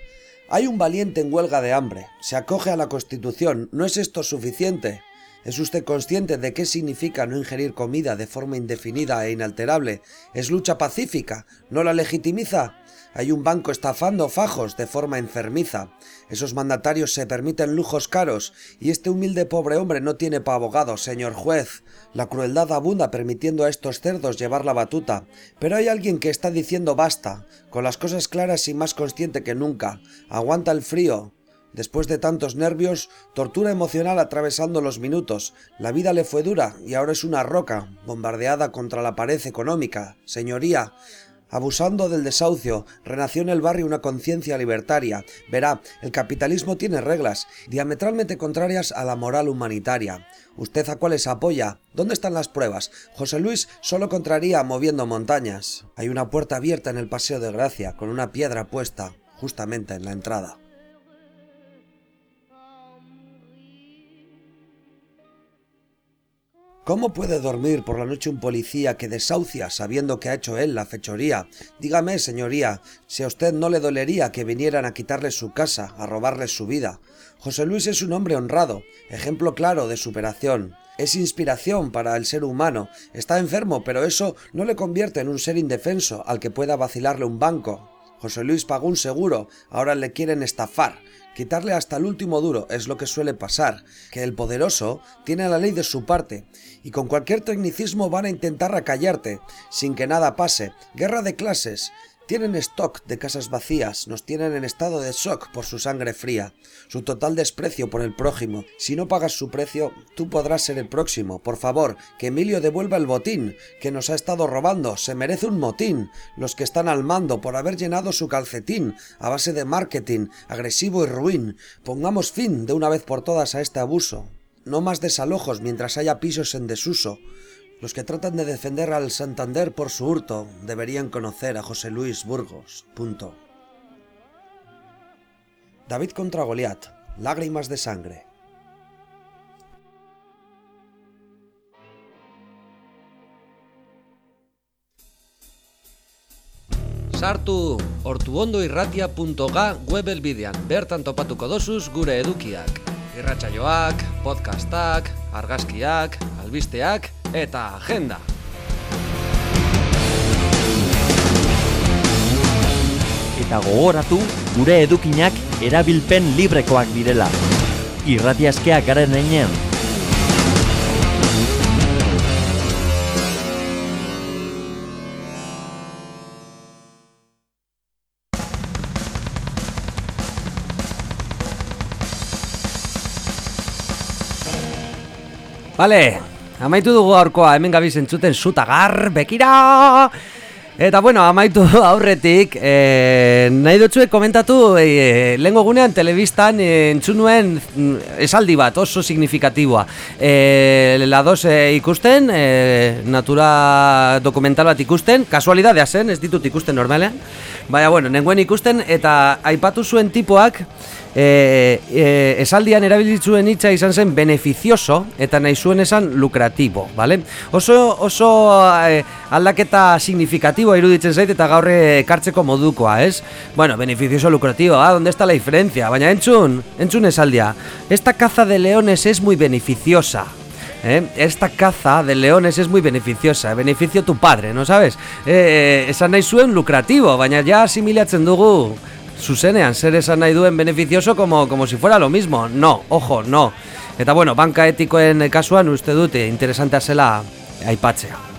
hay un valiente en huelga de hambre. Se acoge a la Constitución. ¿No es esto suficiente? ¿Es usted consciente de qué significa no ingerir comida de forma indefinida e inalterable? ¿Es lucha pacífica? ¿No la legitimiza? Hay un banco estafando fajos de forma enfermiza. Esos mandatarios se permiten lujos caros y este humilde pobre hombre no tiene pa' abogado, señor juez. La crueldad abunda permitiendo a estos cerdos llevar la batuta. Pero hay alguien que está diciendo basta, con las cosas claras y más consciente que nunca. Aguanta el frío, Después de tantos nervios, tortura emocional atravesando los minutos, la vida le fue dura y ahora es una roca, bombardeada contra la pared económica. Señoría, Abusando del desahucio, renació en el barrio una conciencia libertaria. Verá, el capitalismo tiene reglas, diametralmente contrarias a la moral humanitaria. ¿Usted a cuáles apoya? ¿Dónde están las pruebas? José Luis solo contraría moviendo montañas. Hay una puerta abierta en el Paseo de Gracia, con una piedra puesta, justamente en la entrada. ¿Cómo puede dormir por la noche un policía que desahucia sabiendo que ha hecho él la fechoría? Dígame, señoría, si a usted no le dolería que vinieran a quitarle su casa, a robarle su vida. José Luis es un hombre honrado, ejemplo claro de superación. Es inspiración para el ser humano. Está enfermo, pero eso no le convierte en un ser indefenso al que pueda vacilarle un banco. José Luis pagó un seguro, ahora le quieren estafar. Quitarle hasta el último duro es lo que suele pasar, que el poderoso tiene la ley de su parte, y con cualquier tecnicismo van a intentar acallarte, sin que nada pase. Guerra de clases. Tienen stock de casas vacías, nos tienen en estado de shock por su sangre fría, su total desprecio por el prójimo. Si no pagas su precio, tú podrás ser el próximo. Por favor, que Emilio devuelva el botín, que nos ha estado robando, se merece un motín. Los que están al mando por haber llenado su calcetín a base de marketing, agresivo y ruin. Pongamos fin de una vez por todas a este abuso. No más desalojos mientras haya pisos en desuso. Los que tratan de defender al Santander por su hurto deberían conocer a José Luis Burgos. David contra Goliat. Lágrimas de sangre. Sartu ortuondoirratia.ga web elbidean, bertan topatuko dosuz gure edukiak. Irratsaioak, podcastak, argazkiak, albisteak eta agenda. Eta gogoratu gure edukinak erabilpen librekoak direla. Irratiaskeak garen einean. Bale, amaitu dugu aurkoa hemen gabiz entzuten zutagar, bekira! Eta bueno, amaitu aurretik, e, nahi dutxue komentatu e, lehengo gunean telebistan e, entzunuen mm, esaldi bat oso signifikatiboa. E, la dos e, ikusten, e, natura dokumental bat ikusten, kasualidadea zen, ez ditut ikusten normalean. Baina bueno, nengoen ikusten eta aipatu zuen tipoak, e, e, esaldian erabilitzuen hitza izan zen beneficioso eta nahi zuen esan lucrativo, vale? Oso, oso e, aldaketa significatiboa iruditzen zait eta gaur ekartzeko modukoa, ez? Bueno, beneficioso lucrativo, ah, ¿dónde está la diferencia? Baina entzun, entzun esaldia. Esta caza de leones es muy beneficiosa. ¿Eh? Esta caza de leones es muy beneficiosa, beneficio tu padre, ¿no sabes? Eh, esan nahi zuen lucrativo, baina ja asimilatzen dugu zuzenean, zer esan nahi duen beneficioso como, como si fuera lo mismo. No, ojo, no. Eta bueno, banka etikoen kasuan uste dute interesantea zela aipatzea.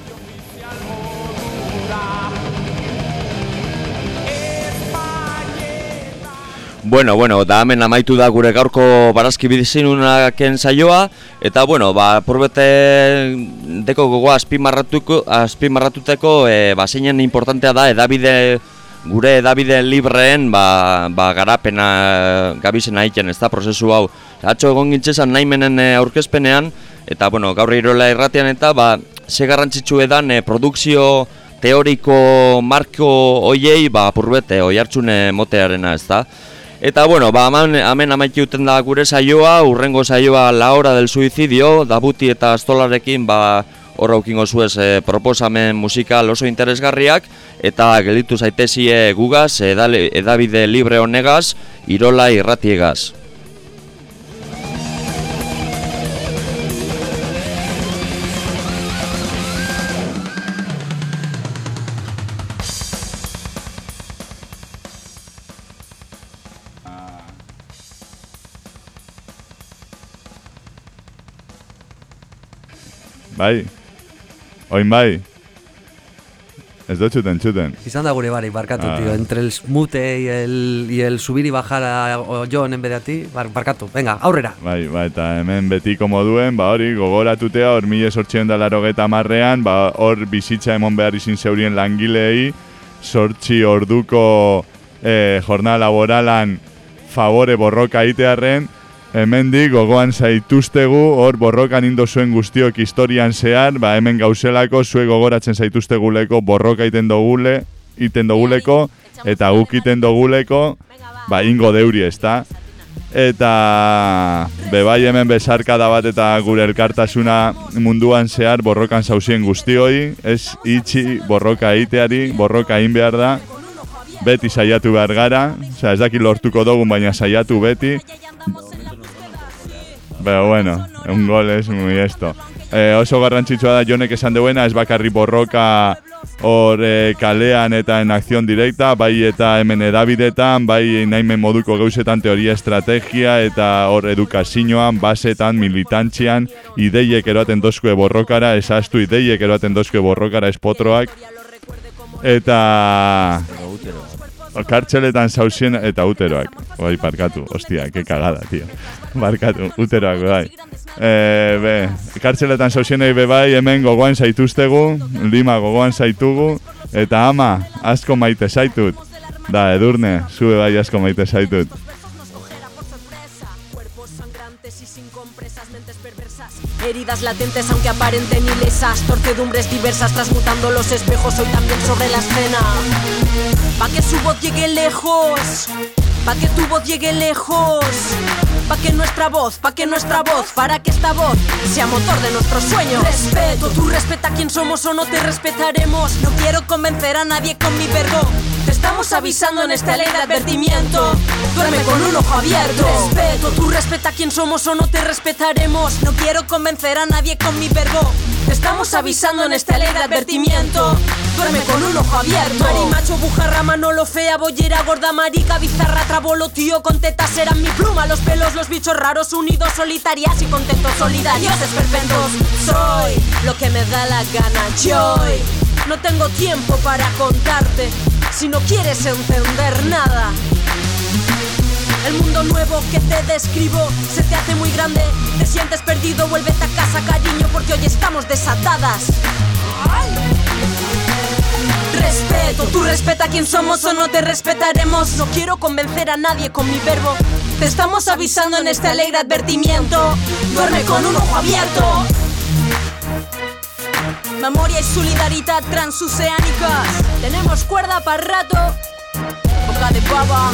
Bueno, bueno, da hemen amaitu da gure gaurko barazki bidizinunaken saioa eta bueno, ba purbete deko gogoa azpimarratuteko e, ba zeinen importantea da edabide gure edabide libreen ba, ba garapena gabizen egiten, ezta prozesu hau. Atxo egon gintzezan naimenen e, aurkezpenean eta bueno, gaur irola erratean eta ba ze garrantzitsu edan e, produkzio teoriko marko hoiei ba purbete oihartzune motearena, ezta? Eta bueno, ba, hemen, hemen amaiki uten da gure saioa, urrengo saioa la hora del suicidio, dabuti eta astolarekin ba, horra ukingo zuez e, proposamen musikal oso interesgarriak, eta gelitu zaitezie gugaz, edale, edabide libre honegaz, irola irratiegaz. Bai. Oin bai. Ez dut txuten, txuten. Izan da gure barik, barkatu, Ah. tío. Entre el smute y el, y el subir y bajar a Jon en vez de a ti, bar, barkatu. Venga, aurrera. Bai, ba, eta hemen betiko moduen, ba hori, gogoratutea, hor mila sortxion da larogeta marrean, ba hor bizitza emon behar izin zeurien langilei, sortxi orduko eh, jornal laboralan favore borroka itearren, hemendik gogoan zaituztegu, hor borrokan indo zuen guztiok historian zehar, ba hemen gauzelako, zue gogoratzen zaituzteguleko borroka iten dogule, iten doguleko, eta guk iten doguleko, ba ingo deuri, ezta? Eta bebai hemen bezarkada bat eta gure elkartasuna munduan zehar borrokan zauzien guztioi, ez itxi borroka egiteari, borroka egin behar da, beti saiatu behar gara, osea, ez daki lortuko dugun, baina saiatu beti. Pero bueno, un gol es muy esto. Eh, oso garrantzitsua da jonek esan duena, ez bakarri borroka hor eh, kalean eta en acción directa, bai eta hemen edabidetan, bai naimen moduko gauzetan teoria estrategia eta hor edukazioan, basetan, militantzian, ideiek eroaten dozkue borrokara, esaztu ideiek eroaten dozkue borrokara espotroak, eta kartxeletan zauzien eta uteroak. Bai, parkatu, ostia, ke cagada, tío. Barkatu, uteroak, bai. E, be, kartxeletan zauzienei be bai, hemen gogoan zaituztegu, lima gogoan zaitugu, eta ama, asko maite zaitut. Da, edurne, zube bai asko maite zaitut. Heridas latentes aunque aparenten ilesas. Torcedumbres diversas transmutando los espejos hoy también sobre la escena. Pa' que su voz llegue lejos. Pa' que tu voz llegue lejos. Pa' que nuestra voz, pa' que nuestra voz, para que esta voz sea motor de nuestros sueños. Respeto, tú respeta quién somos o no te respetaremos. No quiero convencer a nadie con mi verbo. Te estamos avisando en este alegre advertimiento. Duerme con un ojo abierto. Respeto, tú respeta quién somos o no te respetaremos. No quiero convencer a nadie con mi verbo. Te estamos avisando en este alegre advertimiento. Duerme con un ojo abierto. Mari, macho, bujarra, manolo, fea, bollera, gorda, marica, bizarra, trabolo, tío, con tetas eran mi pluma. Los pelos, los bichos raros, unidos, solitarias y contentos, solidarios, esperpentos. Soy lo que me da la gana, yo. No tengo tiempo para contarte si no quieres entender nada. El mundo nuevo que te describo se te hace muy grande. Te sientes perdido, vuélvete a casa, cariño, porque hoy estamos desatadas. Respeto, tú respeta quién somos o no te respetaremos. No quiero convencer a nadie con mi verbo. Te estamos avisando en este alegre advertimiento. Duerme con un ojo abierto. Memoria y solidaridad transoceánicas. Tenemos cuerda para rato. Boca de baba.